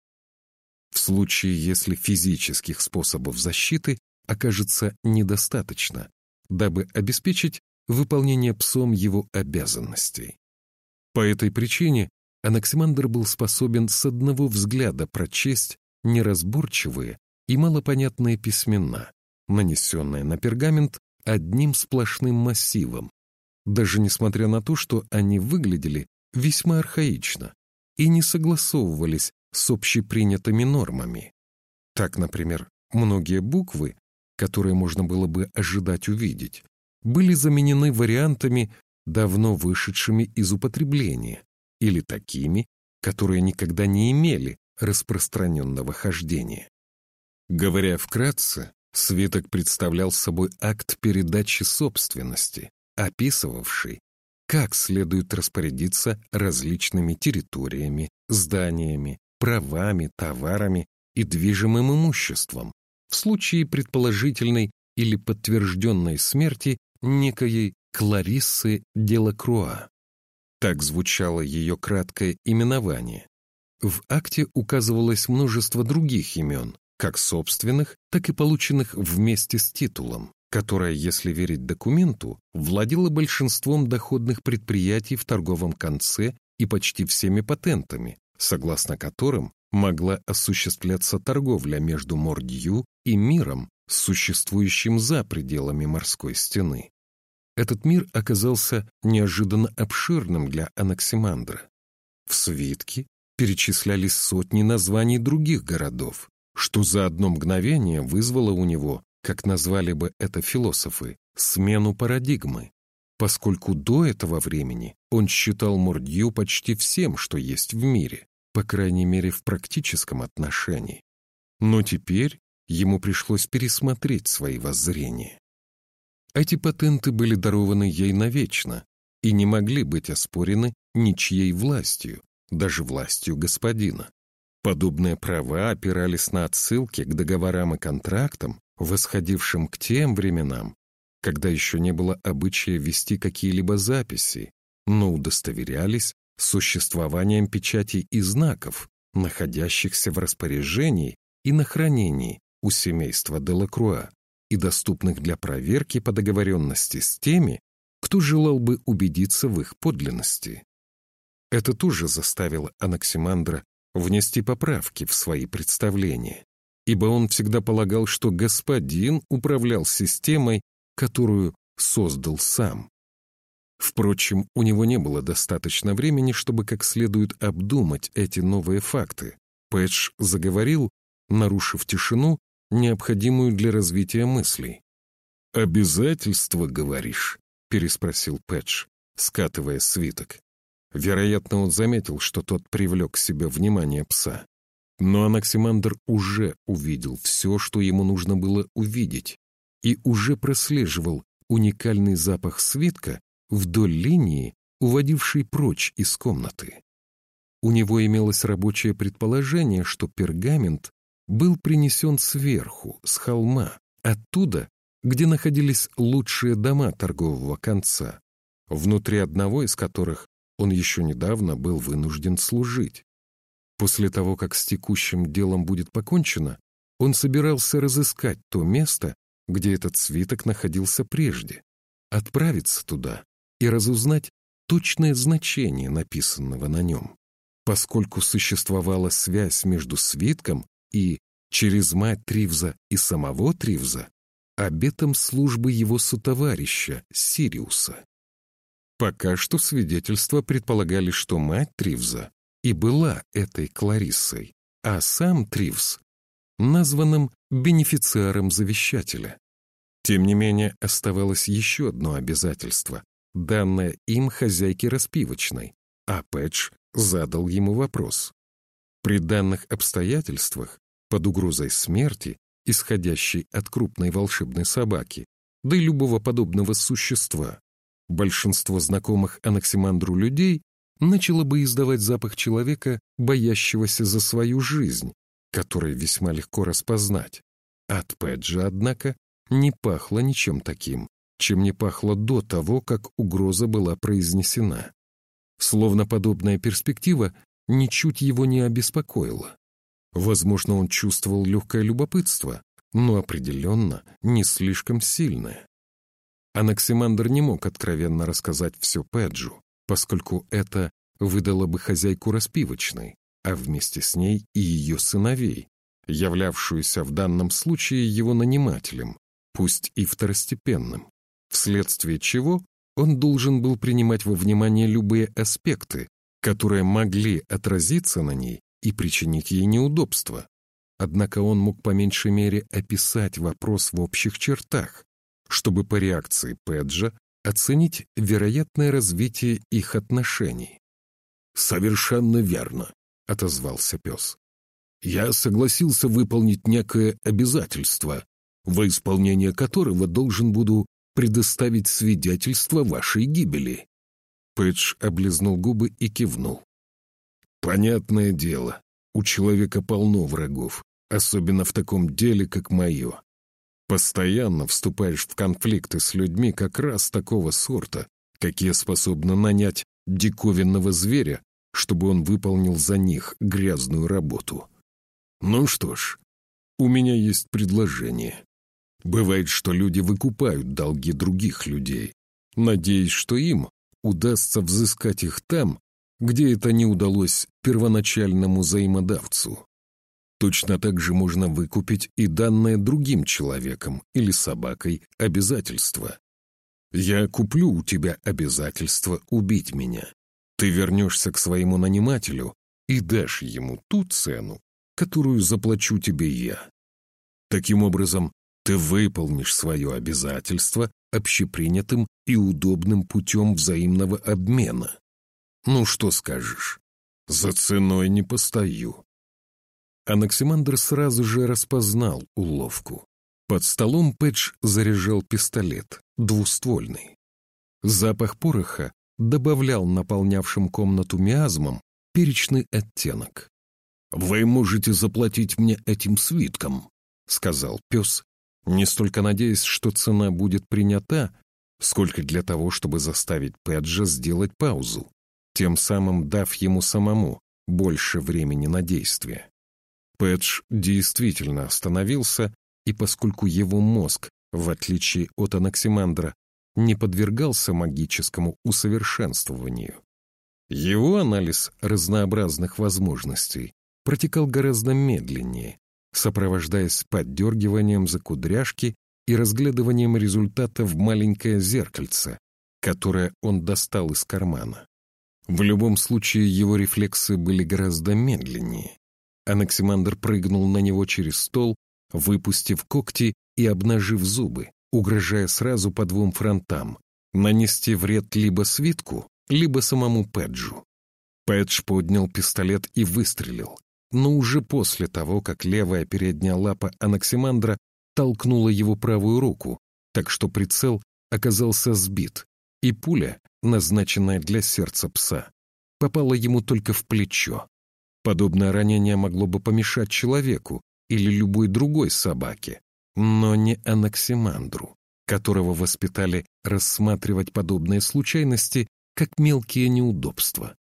[SPEAKER 1] В случае, если физических способов защиты окажется недостаточно, дабы обеспечить выполнение псом его обязанностей. По этой причине Анаксимандр был способен с одного взгляда прочесть неразборчивые и малопонятные письмена, нанесенные на пергамент одним сплошным массивом, даже несмотря на то, что они выглядели весьма архаично и не согласовывались с общепринятыми нормами. Так, например, многие буквы, которые можно было бы ожидать увидеть, были заменены вариантами, давно вышедшими из употребления, или такими, которые никогда не имели распространенного хождения. Говоря вкратце, свиток представлял собой акт передачи собственности, описывавший, как следует распорядиться различными территориями, зданиями, правами, товарами и движимым имуществом в случае предположительной или подтвержденной смерти некоей Клариссы Делакруа. Так звучало ее краткое именование. В акте указывалось множество других имен, как собственных, так и полученных вместе с титулом которая, если верить документу, владела большинством доходных предприятий в торговом конце и почти всеми патентами, согласно которым могла осуществляться торговля между Мордью и миром, существующим за пределами морской стены. Этот мир оказался неожиданно обширным для Анаксимандра. В свитке перечислялись сотни названий других городов, что за одно мгновение вызвало у него как назвали бы это философы, смену парадигмы, поскольку до этого времени он считал Мордью почти всем, что есть в мире, по крайней мере в практическом отношении. Но теперь ему пришлось пересмотреть свои воззрения. Эти патенты были дарованы ей навечно и не могли быть оспорены ничьей властью, даже властью господина. Подобные права опирались на отсылки к договорам и контрактам, восходившим к тем временам, когда еще не было обычая вести какие-либо записи, но удостоверялись существованием печатей и знаков, находящихся в распоряжении и на хранении у семейства Делакруа и доступных для проверки по договоренности с теми, кто желал бы убедиться в их подлинности. Это тоже заставило Анаксимандра внести поправки в свои представления, ибо он всегда полагал, что господин управлял системой, которую создал сам. Впрочем, у него не было достаточно времени, чтобы как следует обдумать эти новые факты. Пэтч заговорил, нарушив тишину, необходимую для развития мыслей.
[SPEAKER 2] «Обязательства, говоришь?» — переспросил Пэтч, скатывая свиток. Вероятно, он заметил, что тот привлек к себе внимание пса. Но Анаксимандр уже увидел все, что ему нужно было увидеть, и уже прослеживал уникальный запах свитка вдоль линии, уводившей прочь из комнаты. У него имелось рабочее предположение, что пергамент был принесен сверху, с холма, оттуда, где находились лучшие дома торгового конца, внутри одного из которых он еще недавно был вынужден служить. После того, как с текущим делом будет покончено, он собирался разыскать то место, где этот свиток находился прежде, отправиться туда и разузнать точное значение написанного на нем. Поскольку существовала связь между свитком и через мать Тривза и самого Тривза обетом службы его сотоварища Сириуса. Пока что свидетельства предполагали, что мать Тривза и была этой Клариссой, а сам Тривз — названным бенефициаром завещателя. Тем не менее, оставалось еще одно обязательство, данное им хозяйке распивочной, а Пэтч задал ему вопрос. При данных обстоятельствах под угрозой смерти, исходящей от крупной волшебной собаки, да и любого подобного существа, большинство знакомых Анаксимандру людей начало бы издавать запах человека, боящегося за свою жизнь, который весьма легко распознать. От Пэджа, однако, не пахло ничем таким, чем не пахло до того, как угроза была произнесена. Словно подобная перспектива ничуть его не обеспокоила. Возможно, он чувствовал легкое любопытство, но определенно не слишком сильное. Анаксимандр не мог откровенно рассказать все Пэджу, поскольку это выдало бы хозяйку распивочной, а вместе с ней и ее сыновей, являвшуюся в данном случае его нанимателем, пусть и второстепенным, вследствие чего он должен был принимать во внимание любые аспекты, которые могли отразиться на ней и причинить ей неудобства. Однако он мог по меньшей мере описать вопрос в общих чертах, чтобы по реакции Пэджа оценить вероятное развитие их отношений. «Совершенно верно», — отозвался пес. «Я согласился выполнить некое обязательство, во исполнение которого должен буду предоставить свидетельство вашей гибели».
[SPEAKER 1] Пэдж облизнул губы и кивнул.
[SPEAKER 2] Понятное дело, у человека полно врагов, особенно в таком деле, как мое. Постоянно вступаешь в конфликты с людьми как раз такого сорта, какие способны нанять диковинного зверя, чтобы он выполнил за них грязную работу. Ну что ж, у меня есть предложение. Бывает, что люди выкупают долги других людей, надеясь, что им удастся взыскать их там, где это не удалось первоначальному взаимодавцу. Точно так же можно выкупить и данное другим человеком или собакой обязательство. Я куплю у тебя обязательство убить меня. Ты вернешься к своему нанимателю и дашь ему ту цену, которую заплачу тебе я. Таким образом, ты выполнишь свое обязательство, общепринятым и удобным путем взаимного обмена. Ну что скажешь? За ценой не постою. Анаксимандр сразу же распознал уловку. Под столом Пэтч заряжал пистолет, двуствольный. Запах пороха добавлял наполнявшим комнату миазмом перечный оттенок. «Вы можете заплатить мне этим свитком», — сказал пес, не столько надеясь, что цена будет принята, сколько для того, чтобы заставить Пэджа сделать паузу, тем самым дав ему самому больше времени на действие. Пэдж действительно остановился, и поскольку его мозг, в отличие от Анаксимандра, не подвергался магическому усовершенствованию, его анализ разнообразных возможностей протекал гораздо медленнее, сопровождаясь поддергиванием за кудряшки и разглядыванием результата в маленькое зеркальце, которое он достал из кармана. В любом случае его рефлексы были гораздо медленнее. Анаксимандр прыгнул на него через стол, выпустив когти и обнажив зубы, угрожая сразу по двум фронтам — нанести вред либо свитку, либо самому Пэджу. Пэдж поднял пистолет и выстрелил, но уже после того, как левая передняя лапа Анаксимандра толкнула его правую руку, так что прицел оказался сбит, и пуля, назначенная для сердца пса, попала ему только в плечо. Подобное ранение могло бы помешать человеку или любой другой собаке, но не Анаксимандру, которого воспитали рассматривать подобные случайности как мелкие неудобства.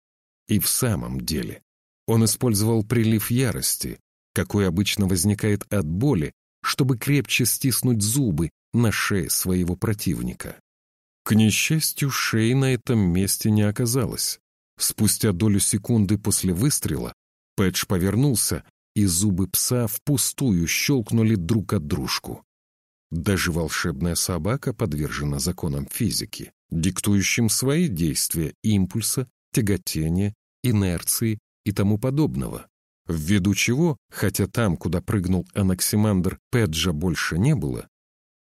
[SPEAKER 2] И в самом деле он использовал прилив ярости, какой обычно возникает от боли, чтобы крепче стиснуть зубы на шее своего противника. К несчастью, шеи на этом месте не оказалось. Спустя долю секунды после выстрела Пэтч повернулся, и зубы пса впустую щелкнули друг от дружку. Даже волшебная собака подвержена законам физики, диктующим свои действия импульса, тяготения, инерции и тому подобного. Ввиду чего, хотя там, куда прыгнул Анаксимандр, Педжа больше не было,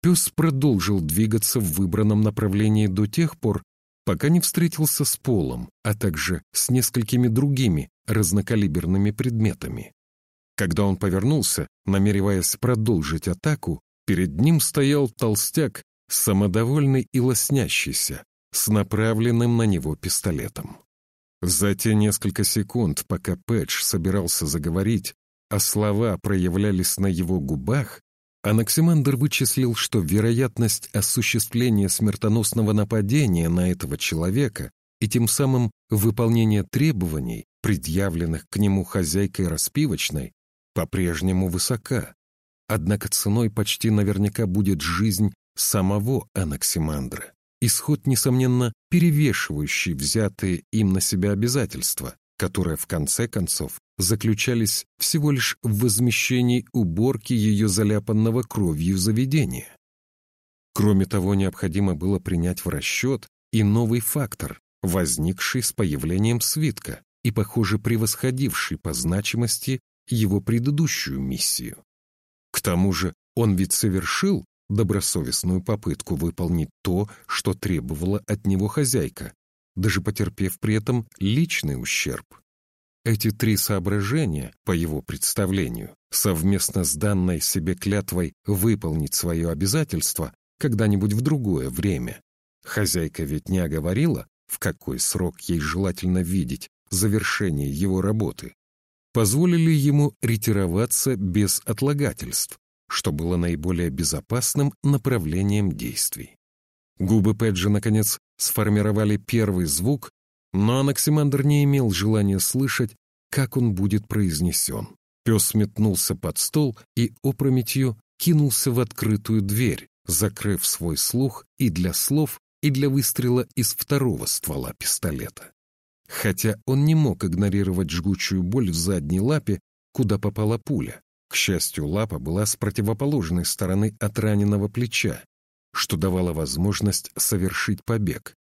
[SPEAKER 2] пес продолжил двигаться в выбранном направлении до тех пор, пока не встретился с полом, а также с несколькими другими разнокалиберными предметами. Когда он повернулся, намереваясь продолжить атаку, перед ним стоял толстяк, самодовольный и лоснящийся, с направленным на него пистолетом. За те несколько секунд, пока Пэтч собирался заговорить, а слова проявлялись на его губах, Анаксимандр вычислил, что вероятность осуществления смертоносного нападения на этого человека и тем самым выполнения требований, предъявленных к нему хозяйкой распивочной, по-прежнему высока. Однако ценой почти наверняка будет жизнь самого Анаксимандра. Исход, несомненно, перевешивающий взятые им на себя обязательства, которые, в конце концов, заключались всего лишь в возмещении уборки ее заляпанного кровью заведения. Кроме того, необходимо было принять в расчет и новый фактор, возникший с появлением свитка и, похоже, превосходивший по значимости его предыдущую миссию. К тому же он ведь совершил добросовестную попытку выполнить то, что требовала от него хозяйка, даже потерпев при этом личный ущерб. Эти три соображения, по его представлению, совместно с данной себе клятвой выполнить свое обязательство когда-нибудь в другое время. Хозяйка ведь не оговорила, в какой срок ей желательно видеть завершение его работы позволили ему ретироваться без отлагательств, что было наиболее безопасным направлением действий. Губы Пэджа, наконец, сформировали первый звук, но Анаксимандр не имел желания слышать, как он будет произнесен. Пес метнулся под стол и опрометью кинулся в открытую дверь, закрыв свой слух и для слов, и для выстрела из второго ствола пистолета хотя он не мог игнорировать жгучую боль в задней лапе, куда попала пуля. К счастью, лапа была с противоположной стороны от раненого плеча, что давало возможность совершить побег.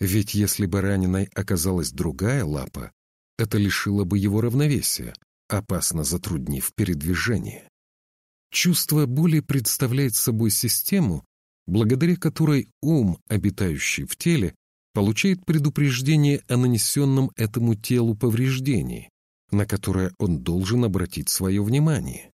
[SPEAKER 2] Ведь если бы раненой оказалась другая лапа, это лишило бы его равновесия, опасно затруднив передвижение. Чувство боли представляет собой систему,
[SPEAKER 1] благодаря которой ум, обитающий в теле, получает предупреждение о нанесенном этому телу повреждении, на которое он должен обратить свое внимание.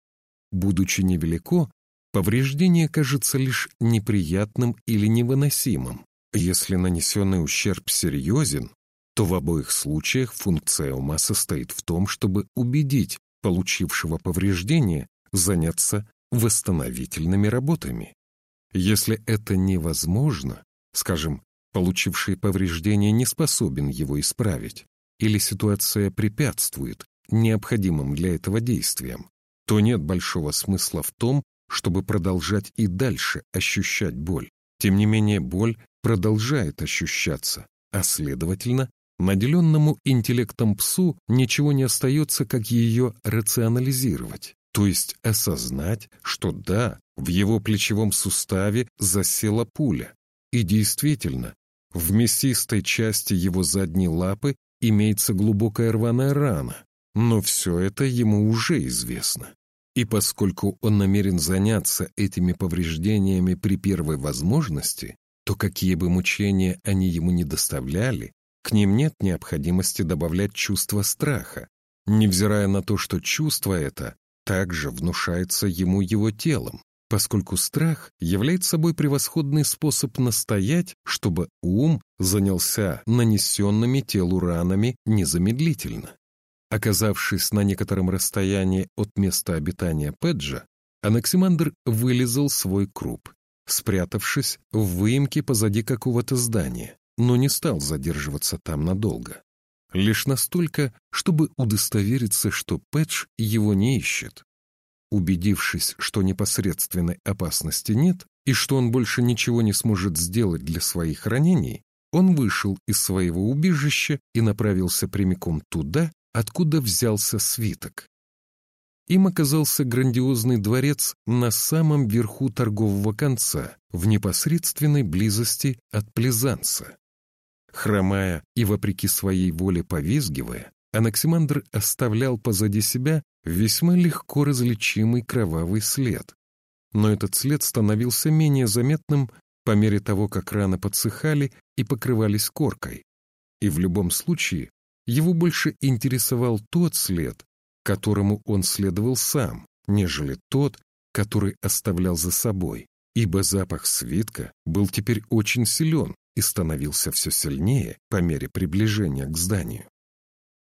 [SPEAKER 1] Будучи невелико, повреждение кажется лишь неприятным или невыносимым. Если нанесенный ущерб серьезен, то в обоих случаях функция ума состоит в том, чтобы убедить получившего повреждение заняться восстановительными работами. Если это невозможно, скажем, получивший повреждение не способен его исправить, или ситуация препятствует необходимым для этого действиям, то нет большого смысла в том, чтобы продолжать и дальше ощущать боль. Тем не менее, боль продолжает ощущаться, а следовательно, наделенному интеллектом псу ничего не остается, как ее рационализировать, то есть осознать, что да, в его плечевом суставе засела пуля. И действительно, в мясистой части его задней лапы имеется глубокая рваная рана, но все это ему уже известно. И поскольку он намерен заняться этими повреждениями при первой возможности, то какие бы мучения они ему не доставляли, к ним нет необходимости добавлять чувство страха, невзирая на то, что чувство это также внушается ему его телом, поскольку страх является собой превосходный способ настоять, чтобы ум занялся нанесенными телу ранами незамедлительно. Оказавшись на некотором расстоянии от места обитания Педжа, Анаксимандр вылезал свой круп, спрятавшись в выемке позади какого-то здания, но не стал задерживаться там надолго. Лишь настолько, чтобы удостовериться, что Пэдж его не ищет. Убедившись, что непосредственной опасности нет и что он больше ничего не сможет сделать для своих ранений, он вышел из своего убежища и направился прямиком туда, откуда взялся свиток. Им оказался грандиозный дворец на самом верху торгового конца, в непосредственной близости от Плезанца. Хромая и, вопреки своей воле повизгивая, Анаксимандр оставлял позади себя весьма легко различимый кровавый след. Но этот след становился менее заметным по мере того, как раны подсыхали и покрывались коркой. И в любом случае его больше интересовал тот след, которому он следовал сам, нежели тот, который оставлял за собой, ибо запах свитка был теперь очень силен, и становился все сильнее по мере приближения к зданию.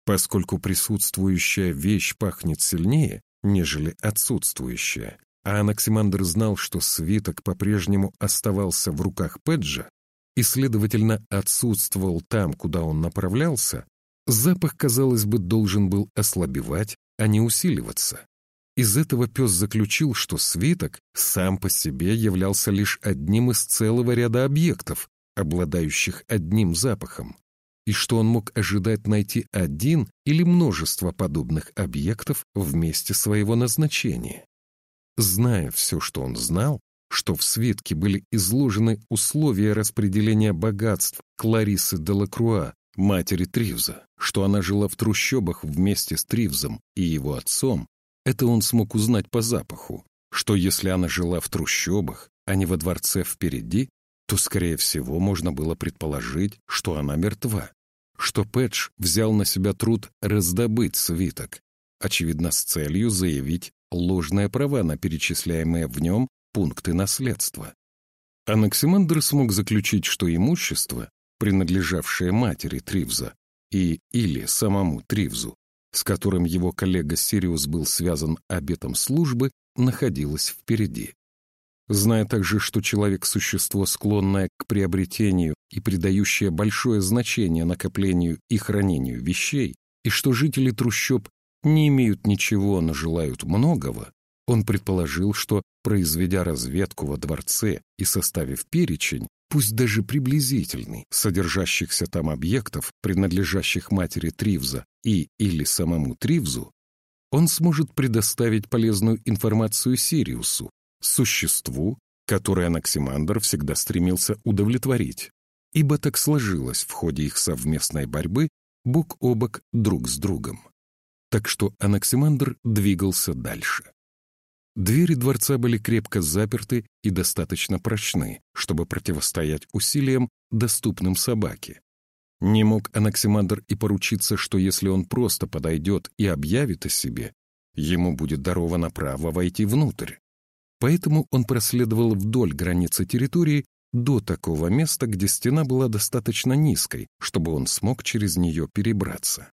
[SPEAKER 1] Поскольку присутствующая вещь пахнет сильнее, нежели отсутствующая, а Анаксимандр знал, что свиток по-прежнему оставался в руках Педжа и, следовательно, отсутствовал там, куда он направлялся, запах, казалось бы, должен был ослабевать, а не усиливаться. Из этого пес заключил, что свиток сам по себе являлся лишь одним из целого ряда объектов, обладающих одним запахом, и что он мог ожидать найти один или множество подобных объектов в месте своего назначения. Зная все, что он знал, что в свитке были изложены условия распределения богатств Кларисы де Лакруа, матери Тривза, что она жила в трущобах вместе с Тривзом и его отцом, это он смог узнать по запаху, что если она жила в трущобах, а не во дворце впереди, то, скорее всего, можно было предположить, что она мертва, что Пэтч взял на себя труд раздобыть свиток, очевидно, с целью заявить ложные права на перечисляемые в нем пункты наследства. Анаксимандр смог заключить, что имущество, принадлежавшее матери Тривза и или самому Тривзу, с которым его коллега Сириус был связан обетом службы, находилось впереди. Зная также, что человек – существо, склонное к приобретению и придающее большое значение накоплению и хранению вещей, и что жители трущоб не имеют ничего, но желают многого, он предположил, что, произведя разведку во дворце и составив перечень, пусть даже приблизительный, содержащихся там объектов, принадлежащих матери Тривза и или самому Тривзу, он сможет предоставить полезную информацию Сириусу, существу, которое Анаксимандр всегда стремился удовлетворить, ибо так сложилось в ходе их совместной борьбы бок о бок друг с другом. Так что Анаксимандр двигался дальше. Двери дворца были крепко заперты и достаточно прочны, чтобы противостоять усилиям, доступным собаке. Не мог Анаксимандр и поручиться, что если он просто подойдет и объявит о себе, ему будет даровано право войти внутрь. Поэтому он проследовал вдоль границы территории до такого места, где стена была достаточно низкой, чтобы он смог через нее перебраться.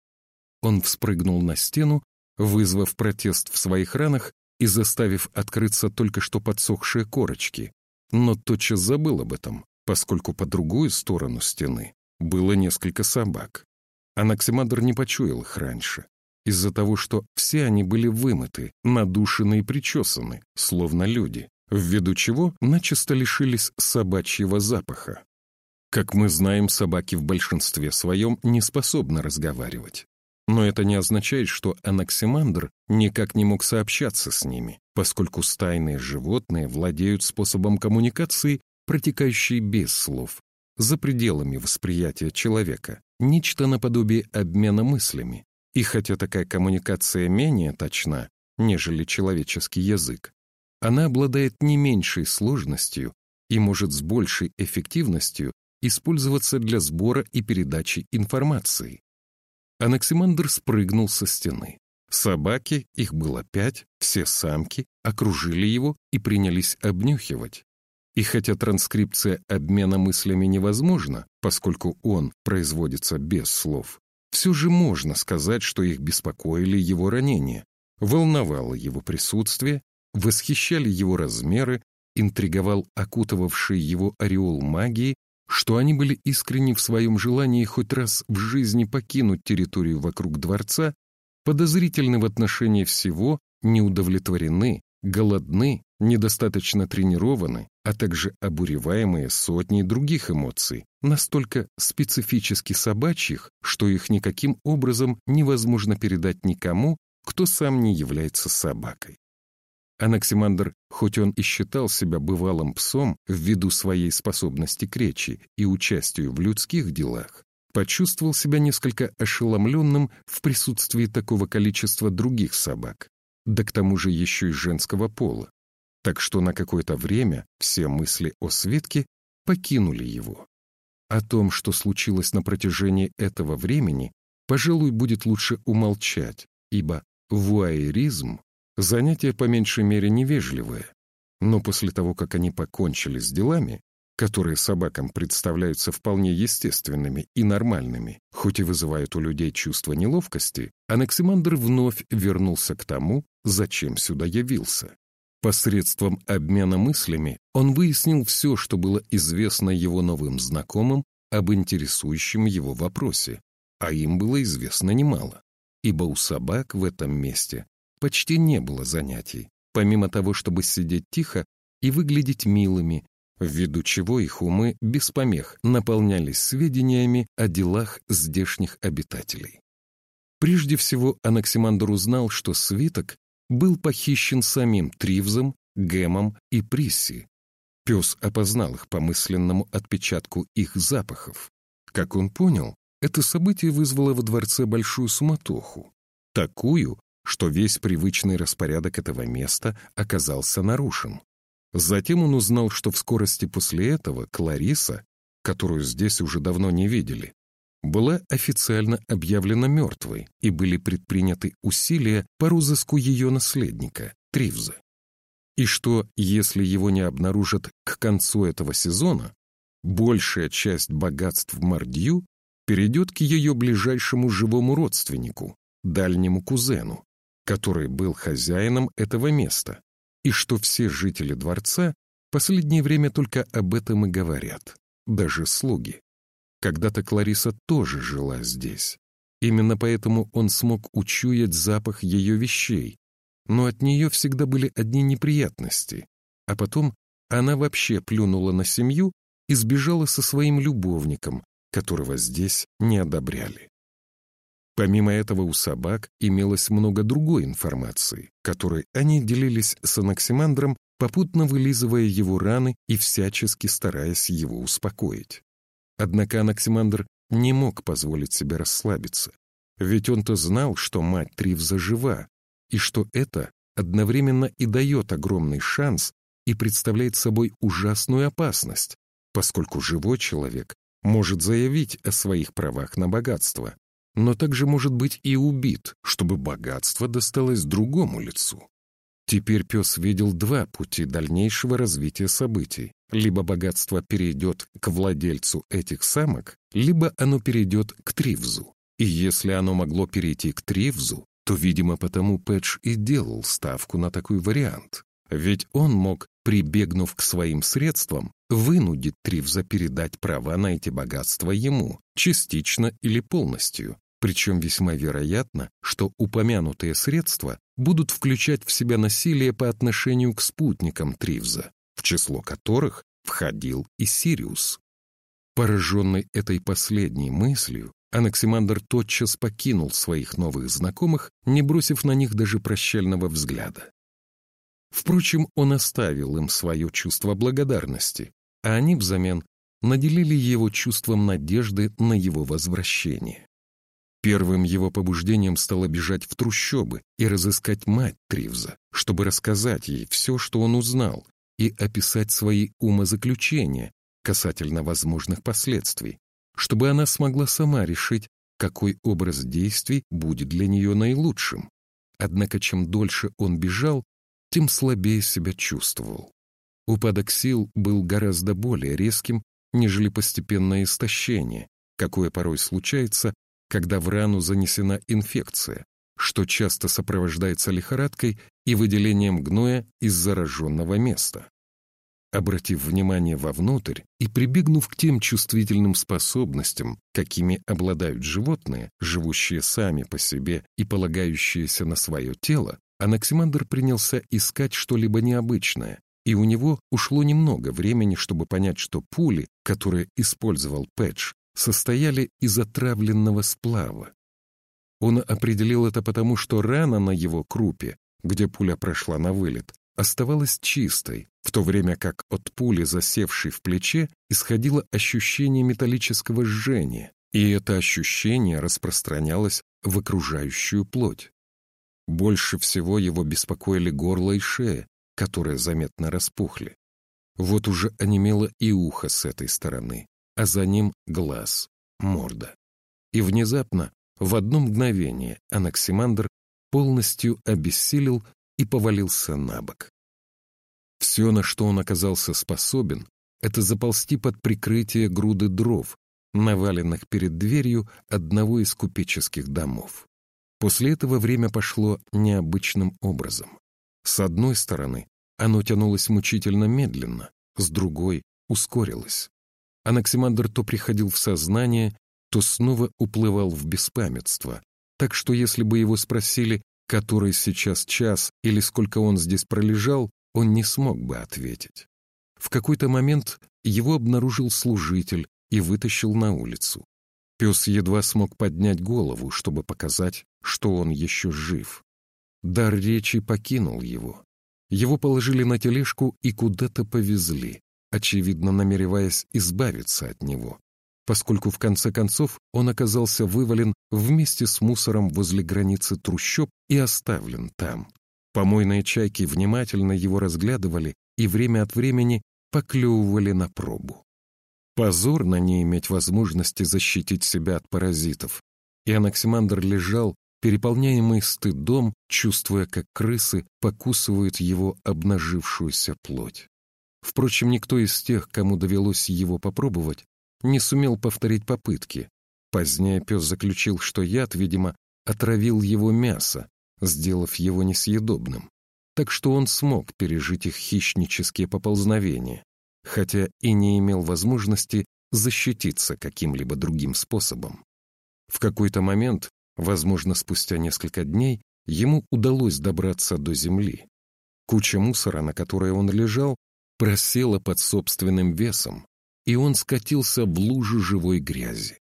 [SPEAKER 1] Он вспрыгнул на стену, вызвав протест в своих ранах и заставив открыться только что подсохшие корочки, но тотчас забыл об этом, поскольку по другую сторону стены было несколько собак. Анаксимандр не почуял их раньше, из-за того, что все они были вымыты, надушены и причесаны, словно люди, ввиду чего начисто лишились собачьего запаха. Как мы знаем, собаки в большинстве своем не способны разговаривать. Но это не означает, что Анаксимандр никак не мог сообщаться с ними, поскольку стайные животные владеют способом коммуникации, протекающей без слов, за пределами восприятия человека, нечто наподобие обмена мыслями. И хотя такая коммуникация менее точна, нежели человеческий язык, она обладает не меньшей сложностью и может с большей эффективностью использоваться для сбора и передачи информации. Анаксимандр спрыгнул со стены. Собаки, их было пять, все самки, окружили его и принялись обнюхивать. И хотя транскрипция обмена мыслями невозможна, поскольку он производится без слов, все же можно сказать, что их беспокоили его ранения, волновало его присутствие, восхищали его размеры, интриговал окутывавший его ореол магии что они были искренни в своем желании хоть раз в жизни покинуть территорию вокруг дворца, подозрительны в отношении всего, неудовлетворены, голодны, недостаточно тренированы, а также обуреваемые сотней других эмоций, настолько специфически собачьих, что их никаким образом невозможно передать никому, кто сам не является собакой. Анаксимандр, хоть он и считал себя бывалым псом ввиду своей способности к речи и участию в людских делах, почувствовал себя несколько ошеломленным в присутствии такого количества других собак, да к тому же еще и женского пола. Так что на какое-то время все мысли о Светке покинули его. О том, что случилось на протяжении этого времени, пожалуй, будет лучше умолчать, ибо вуайеризм Занятие по меньшей мере невежливое, но после того, как они покончили с делами, которые собакам представляются вполне естественными и нормальными, хоть и вызывают у людей чувство неловкости, Анаксимандр вновь вернулся к тому, зачем сюда явился. Посредством обмена мыслями он выяснил все, что было известно его новым знакомым об интересующем его вопросе, а им было известно немало, ибо у собак в этом месте почти не было занятий, помимо того, чтобы сидеть тихо и выглядеть милыми, ввиду чего их умы без помех наполнялись сведениями о делах здешних обитателей. Прежде всего Анаксимандр узнал, что свиток был похищен самим Тривзом, Гемом и Присси. Пес опознал их по мысленному отпечатку их запахов. Как он понял, это событие вызвало во дворце большую суматоху. Такую, что весь привычный распорядок этого места оказался нарушен. Затем он узнал, что в скорости после этого Клариса, которую здесь уже давно не видели, была официально объявлена мертвой и были предприняты усилия по розыску ее наследника, Тривза. И что, если его не обнаружат к концу этого сезона, большая часть богатств Мардью перейдет к ее ближайшему живому родственнику, дальнему кузену, который был хозяином этого места, и что все жители дворца последнее время только об этом и говорят, даже слуги. Когда-то Клариса тоже жила здесь. Именно поэтому он смог учуять запах ее вещей, но от нее всегда были одни неприятности, а потом она вообще плюнула на семью и сбежала со своим любовником, которого здесь не одобряли. Помимо этого у собак имелось много другой информации, которой они делились с Анаксимандром, попутно вылизывая его раны и всячески стараясь его успокоить. Однако Анаксимандр не мог позволить себе расслабиться, ведь он-то знал, что мать Тривза жива, и что это одновременно и дает огромный шанс и представляет собой ужасную опасность, поскольку живой человек может заявить о своих правах на богатство, но также может быть и убит, чтобы богатство досталось другому лицу. Теперь пес видел два пути дальнейшего развития событий. Либо богатство перейдет к владельцу этих самок, либо оно перейдет к Тривзу. И если оно могло перейти к Тривзу, то, видимо, потому Пэтч и делал ставку на такой вариант. Ведь он мог, прибегнув к своим средствам, вынудить Тривза передать права на эти богатства ему, частично или полностью. Причем весьма вероятно, что упомянутые средства будут включать в себя насилие по отношению к спутникам Тривза, в число которых входил и Сириус. Пораженный этой последней мыслью, Анаксимандр тотчас покинул своих новых знакомых, не бросив на них даже прощального взгляда. Впрочем, он оставил им свое чувство благодарности, а они взамен наделили его чувством надежды на его возвращение. Первым его побуждением стало бежать в трущобы и разыскать мать Тривза, чтобы рассказать ей все, что он узнал, и описать свои умозаключения касательно возможных последствий, чтобы она смогла сама решить, какой образ действий будет для нее наилучшим. Однако чем дольше он бежал, тем слабее себя чувствовал. Упадок сил был гораздо более резким, нежели постепенное истощение, какое порой случается, когда в рану занесена инфекция, что часто сопровождается лихорадкой и выделением гноя из зараженного места. Обратив внимание вовнутрь и прибегнув к тем чувствительным способностям, какими обладают животные, живущие сами по себе и полагающиеся на свое тело, Анаксимандр принялся искать что-либо необычное, и у него ушло немного времени, чтобы понять, что пули, которые использовал Пэтч, состояли из отравленного сплава. Он определил это потому, что рана на его крупе, где пуля прошла на вылет, оставалась чистой, в то время как от пули, засевшей в плече, исходило ощущение металлического жжения, и это ощущение распространялось в окружающую плоть. Больше всего его беспокоили горло и шея, которые заметно распухли. Вот уже онемело и ухо с этой стороны, а за ним глаз, морда. И внезапно, в одно мгновение, Анаксимандр полностью обессилел и повалился на бок. Все, на что он оказался способен, это заползти под прикрытие груды дров, наваленных перед дверью одного из купеческих домов. После этого время пошло необычным образом. С одной стороны, оно тянулось мучительно медленно, с другой — ускорилось. Анаксимандр то приходил в сознание, то снова уплывал в беспамятство, так что если бы его спросили, который сейчас час или сколько он здесь пролежал, он не смог бы ответить. В какой-то момент его обнаружил служитель и вытащил на улицу. Пес едва смог поднять голову, чтобы показать, что он еще жив. Дар речи покинул его. Его положили на тележку и куда-то повезли, очевидно намереваясь избавиться от него поскольку в конце концов он оказался вывален вместе с мусором возле границы трущоб и оставлен там. Помойные чайки внимательно его разглядывали и время от времени поклевывали на пробу. Позорно не иметь возможности защитить себя от паразитов, и Анаксимандр лежал, переполняемый стыдом, чувствуя, как крысы покусывают его обнажившуюся плоть. Впрочем, никто из тех, кому довелось его попробовать, не сумел повторить попытки. Позднее пес заключил, что яд, видимо, отравил его мясо, сделав его несъедобным. Так что он смог пережить их хищнические поползновения, хотя и не имел возможности защититься каким-либо другим способом. В какой-то момент, возможно, спустя несколько дней, ему удалось добраться до земли. Куча мусора, на которой он лежал, просела под собственным весом, и он скатился в лужу живой грязи.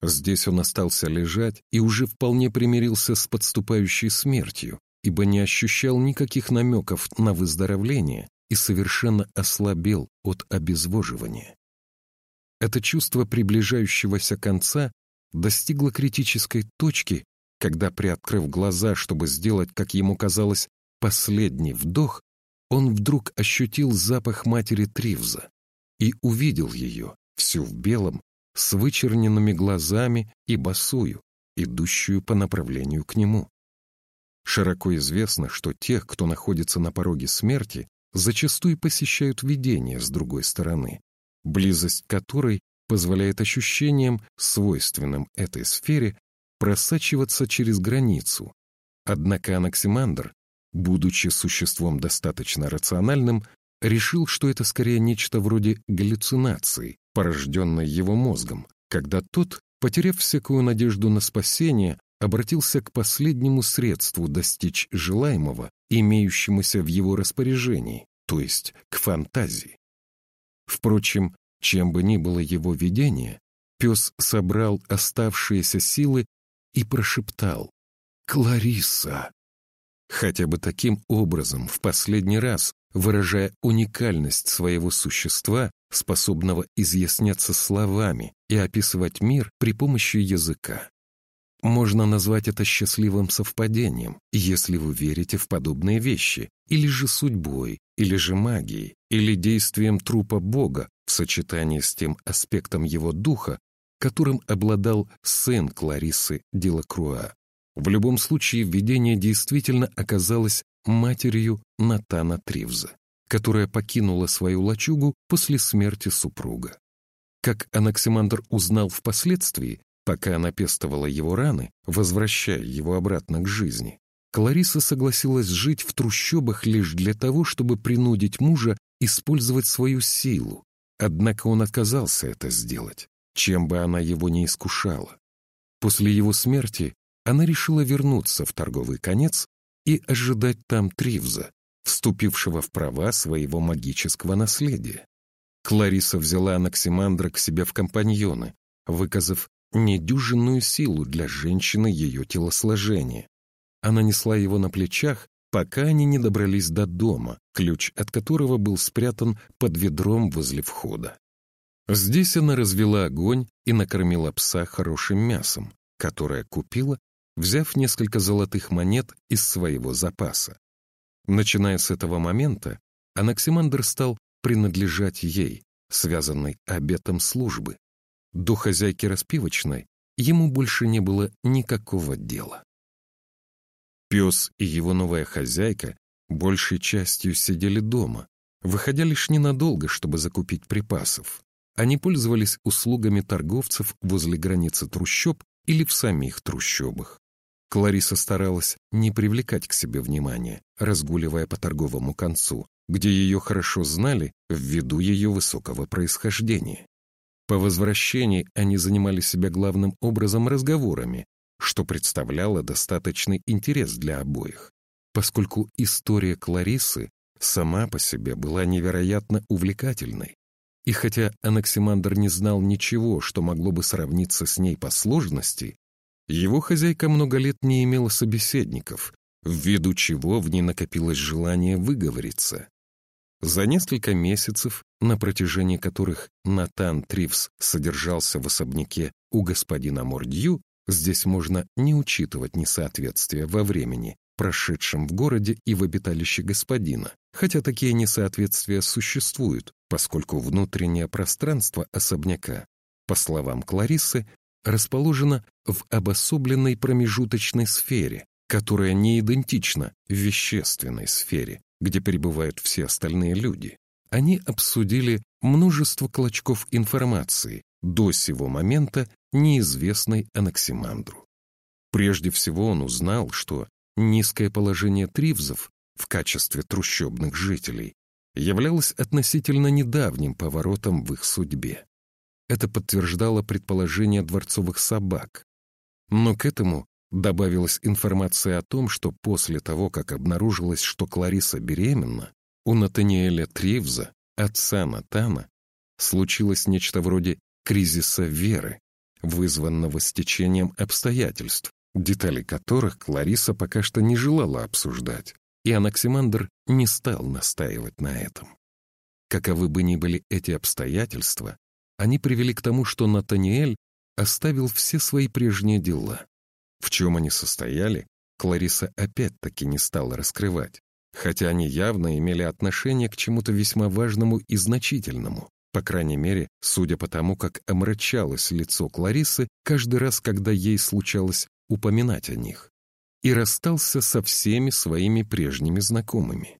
[SPEAKER 1] Здесь он остался лежать и уже вполне примирился с подступающей смертью, ибо не ощущал никаких намеков на выздоровление и совершенно ослабел от обезвоживания. Это чувство приближающегося конца достигло критической точки, когда, приоткрыв глаза, чтобы сделать, как ему казалось, последний вдох, он вдруг ощутил запах матери Тривза и увидел ее, всю в белом, с вычерненными глазами и босую, идущую по направлению к нему. Широко известно, что тех, кто находится на пороге смерти, зачастую посещают видения с другой стороны, близость которой позволяет ощущениям, свойственным этой сфере, просачиваться через границу. Однако Анаксимандр, будучи существом достаточно рациональным, решил, что это скорее нечто вроде галлюцинации, порожденной его мозгом, когда тот, потеряв всякую надежду на спасение, обратился к последнему средству достичь желаемого, имеющемуся в его распоряжении, то есть к фантазии. Впрочем, чем бы ни было его видение, пес собрал оставшиеся силы и прошептал «Клариса!» Хотя бы таким образом, в последний раз, выражая уникальность своего существа, способного изъясняться словами и описывать мир при помощи языка. Можно назвать это счастливым совпадением, если вы верите в подобные вещи, или же судьбой, или же магией, или действием трупа Бога в сочетании с тем аспектом его духа, которым обладал сын Кларисы Делакруа. В любом случае, видение действительно оказалось матерью Натана Тривза, которая покинула свою лачугу после смерти супруга. Как Анаксимандр узнал впоследствии, пока она пестовала его раны, возвращая его обратно к жизни, Клариса согласилась жить в трущобах лишь для того, чтобы принудить мужа использовать свою силу, однако он отказался это сделать, чем бы она его не искушала. После его смерти она решила вернуться в торговый конец и ожидать там Тривза, вступившего в права своего магического наследия. Клариса взяла Анаксимандра к себе в компаньоны, выказав недюжинную силу для женщины ее телосложения. Она несла его на плечах, пока они не добрались до дома, ключ от которого был спрятан под ведром возле входа. Здесь она развела огонь и накормила пса хорошим мясом, которое купила, взяв несколько золотых монет из своего запаса. Начиная с этого момента, Анаксимандр стал принадлежать ей, связанной обетом службы. До хозяйки распивочной ему больше не было никакого дела. Пес и его новая хозяйка большей частью сидели дома, выходя лишь ненадолго, чтобы закупить припасов. Они пользовались услугами торговцев возле границы трущоб или в самих трущобах. Клариса старалась не привлекать к себе внимания, разгуливая по торговому концу, где ее хорошо знали ввиду ее высокого происхождения. По возвращении они занимали себя главным образом разговорами, что представляло достаточный интерес для обоих, поскольку история Кларисы сама по себе была невероятно увлекательной. И хотя Анаксимандр не знал ничего, что могло бы сравниться с ней по сложности, его хозяйка много лет не имела собеседников, ввиду чего в ней накопилось желание выговориться. За несколько месяцев, на протяжении которых Натан Тривс содержался в особняке у господина Мордью, здесь можно не учитывать несоответствия во времени, прошедшем в городе и в обиталище господина, хотя такие несоответствия существуют, поскольку внутреннее пространство особняка, по словам Кларисы, расположено в обособленной промежуточной сфере, которая не идентична вещественной сфере, где пребывают все остальные люди. Они обсудили множество клочков информации, до сего момента неизвестной Анаксимандру. Прежде всего он узнал, что низкое положение тривзов в качестве трущобных жителей являлось относительно недавним поворотом в их судьбе. Это подтверждало предположение дворцовых собак. Но к этому Добавилась информация о том, что после того, как обнаружилось, что Клариса беременна, у Натаниэля Тривза, отца Натана, случилось нечто вроде кризиса веры, вызванного стечением обстоятельств, детали которых Клариса пока что не желала обсуждать, и Анаксимандр не стал настаивать на этом. Каковы бы ни были эти обстоятельства, они привели к тому, что Натаниэль оставил все свои прежние дела в чем они состояли, Клариса опять-таки не стала раскрывать, хотя они явно имели отношение к чему-то весьма важному и значительному, по крайней мере, судя по тому, как омрачалось лицо Кларисы каждый раз, когда ей случалось упоминать о них, и расстался со всеми своими прежними знакомыми.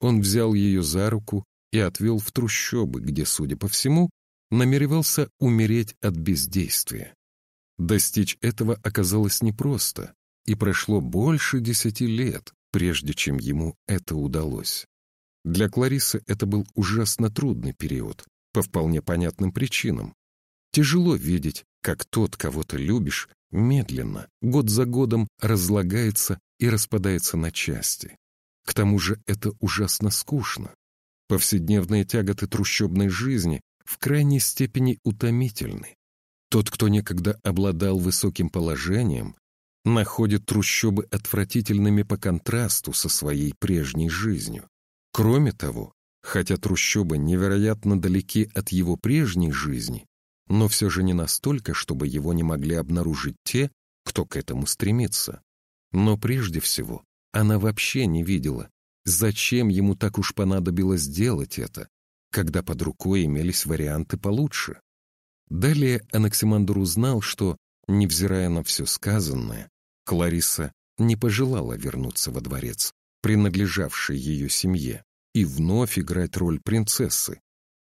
[SPEAKER 1] Он взял ее за руку и отвел в трущобы, где, судя по всему, намеревался умереть от бездействия. Достичь этого оказалось непросто, и прошло больше десяти лет, прежде чем ему это удалось. Для Кларисы это был ужасно трудный период, по вполне понятным причинам. Тяжело видеть, как тот, кого ты любишь, медленно, год за годом разлагается и распадается на части. К тому же это ужасно скучно. Повседневные тяготы трущобной жизни в крайней степени утомительны. Тот, кто некогда обладал высоким положением, находит трущобы отвратительными по контрасту со своей прежней жизнью. Кроме того, хотя трущобы невероятно далеки от его прежней жизни, но все же не настолько, чтобы его не могли обнаружить те, кто к этому стремится. Но прежде всего, она вообще не видела, зачем ему так уж понадобилось сделать это, когда под рукой имелись варианты получше. Далее Анаксимандр узнал, что, невзирая на все сказанное, Клариса не пожелала вернуться во дворец, принадлежавший ее семье, и вновь играть роль принцессы,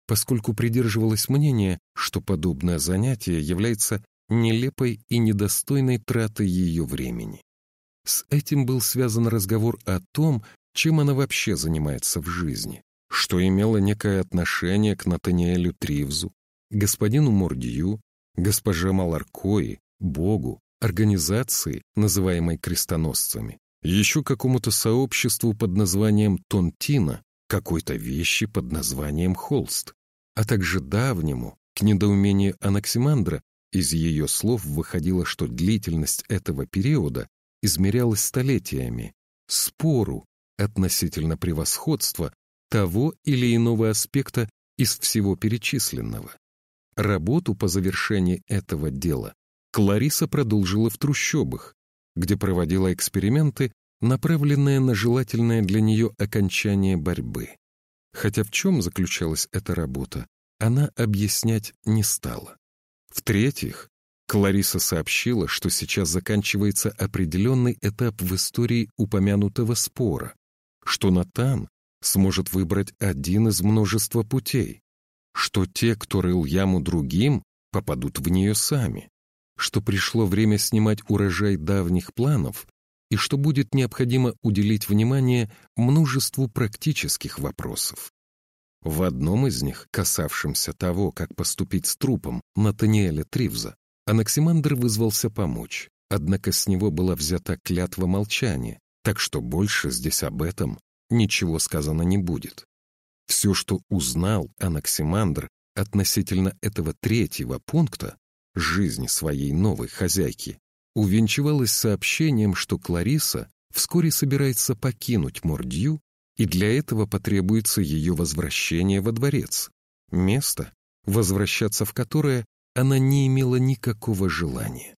[SPEAKER 1] поскольку придерживалась мнения, что подобное занятие является нелепой и недостойной тратой ее времени. С этим был связан разговор о том, чем она вообще занимается в жизни, что имело некое отношение к Натаниэлю Тривзу, господину Мордию, госпоже Маларкои, Богу, организации, называемой крестоносцами, еще какому-то сообществу под названием Тонтина, какой-то вещи под названием Холст, а также давнему, к недоумению Анаксимандра, из ее слов выходило, что длительность этого периода измерялась столетиями, спору относительно превосходства того или иного аспекта из всего перечисленного. Работу по завершении этого дела Клариса продолжила в трущобах, где проводила эксперименты, направленные на желательное для нее окончание борьбы. Хотя в чем заключалась эта работа, она объяснять не стала. В-третьих, Клариса сообщила, что сейчас заканчивается определенный этап в истории упомянутого спора, что Натан сможет выбрать один из множества путей, что те, кто рыл яму другим, попадут в нее сами, что пришло время снимать урожай давних планов и что будет необходимо уделить внимание множеству практических вопросов. В одном из них, касавшемся того, как поступить с трупом Натаниэля Тривза, Анаксимандр вызвался помочь, однако с него была взята клятва молчания, так что больше здесь об этом ничего сказано не будет. Все, что узнал Анаксимандр относительно этого третьего пункта, жизни своей новой хозяйки, увенчивалась сообщением, что Клариса вскоре собирается покинуть Мордью, и для этого потребуется ее возвращение во дворец, место, возвращаться в которое она не имела никакого желания.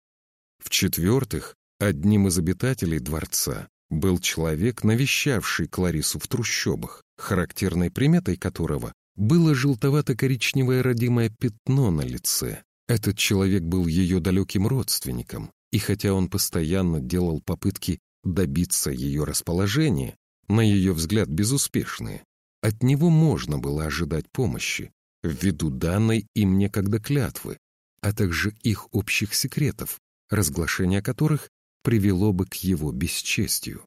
[SPEAKER 1] В-четвертых, одним из обитателей дворца был человек, навещавший Кларису в трущобах, характерной приметой которого было желтовато-коричневое родимое пятно на лице, этот человек был ее далеким родственником, и хотя он постоянно делал попытки добиться ее расположения, на ее взгляд безуспешные, от него можно было ожидать помощи, ввиду данной им некогда клятвы, а также их общих секретов, разглашение которых привело бы к его бесчестию.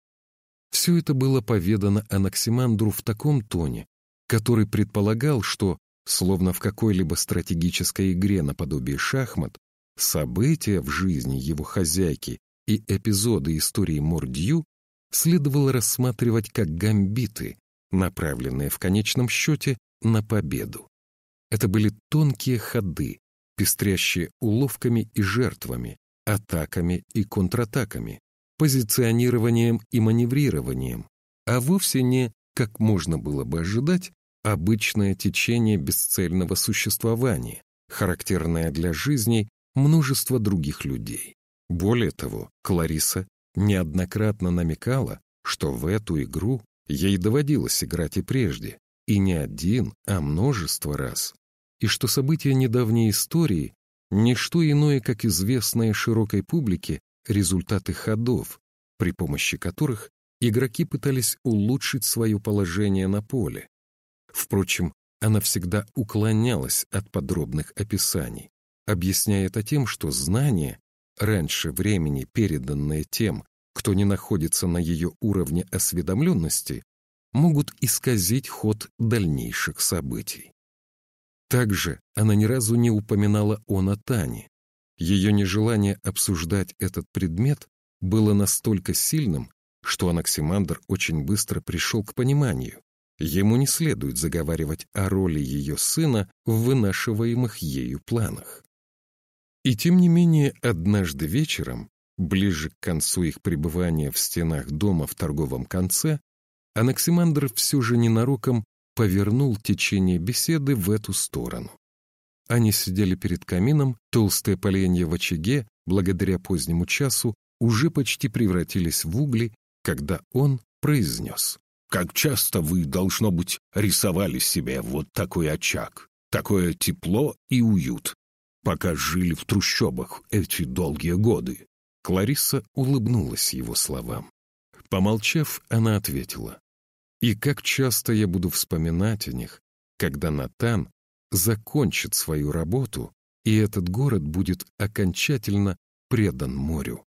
[SPEAKER 1] Все это было поведано Анаксимандру в таком тоне, который предполагал, что Словно в какой-либо стратегической игре наподобие шахмат, события в жизни его хозяйки и эпизоды истории Мордью следовало рассматривать как гамбиты, направленные в конечном счете на победу. Это были тонкие ходы, пестрящие уловками и жертвами, атаками и контратаками, позиционированием и маневрированием, а вовсе не, как можно было бы ожидать, обычное течение бесцельного существования, характерное для жизни множества других людей. Более того, Клариса неоднократно намекала, что в эту игру Ей доводилось играть и прежде, и не один, а множество раз. И что события недавней истории — не что иное, как известные широкой публике результаты ходов, при помощи которых игроки пытались улучшить свое положение на поле. Впрочем, она всегда уклонялась от подробных описаний, объясняя это тем, что знания, раньше времени переданные тем, кто не находится на ее уровне осведомленности, могут исказить ход дальнейших событий. Также она ни разу не упоминала о Натане. Ее нежелание обсуждать этот предмет было настолько сильным, что Анаксимандр очень быстро пришел к пониманию. Ему не следует заговаривать о роли ее сына в вынашиваемых ею планах. И тем не менее, однажды вечером, ближе к концу их пребывания в стенах дома в торговом конце, Анаксимандр все же ненароком повернул течение беседы в эту сторону. Они сидели перед камином, толстые поленья в очаге, благодаря позднему часу, уже почти превратились в угли, когда он произнес.
[SPEAKER 2] «Как часто вы, должно быть, рисовали себе вот такой очаг, такое тепло и уют, пока жили в трущобах эти долгие годы?»
[SPEAKER 1] Клариса улыбнулась его словам. Помолчав, она ответила. «И как часто я буду вспоминать о них, когда Натан закончит свою работу, и этот город будет окончательно предан морю».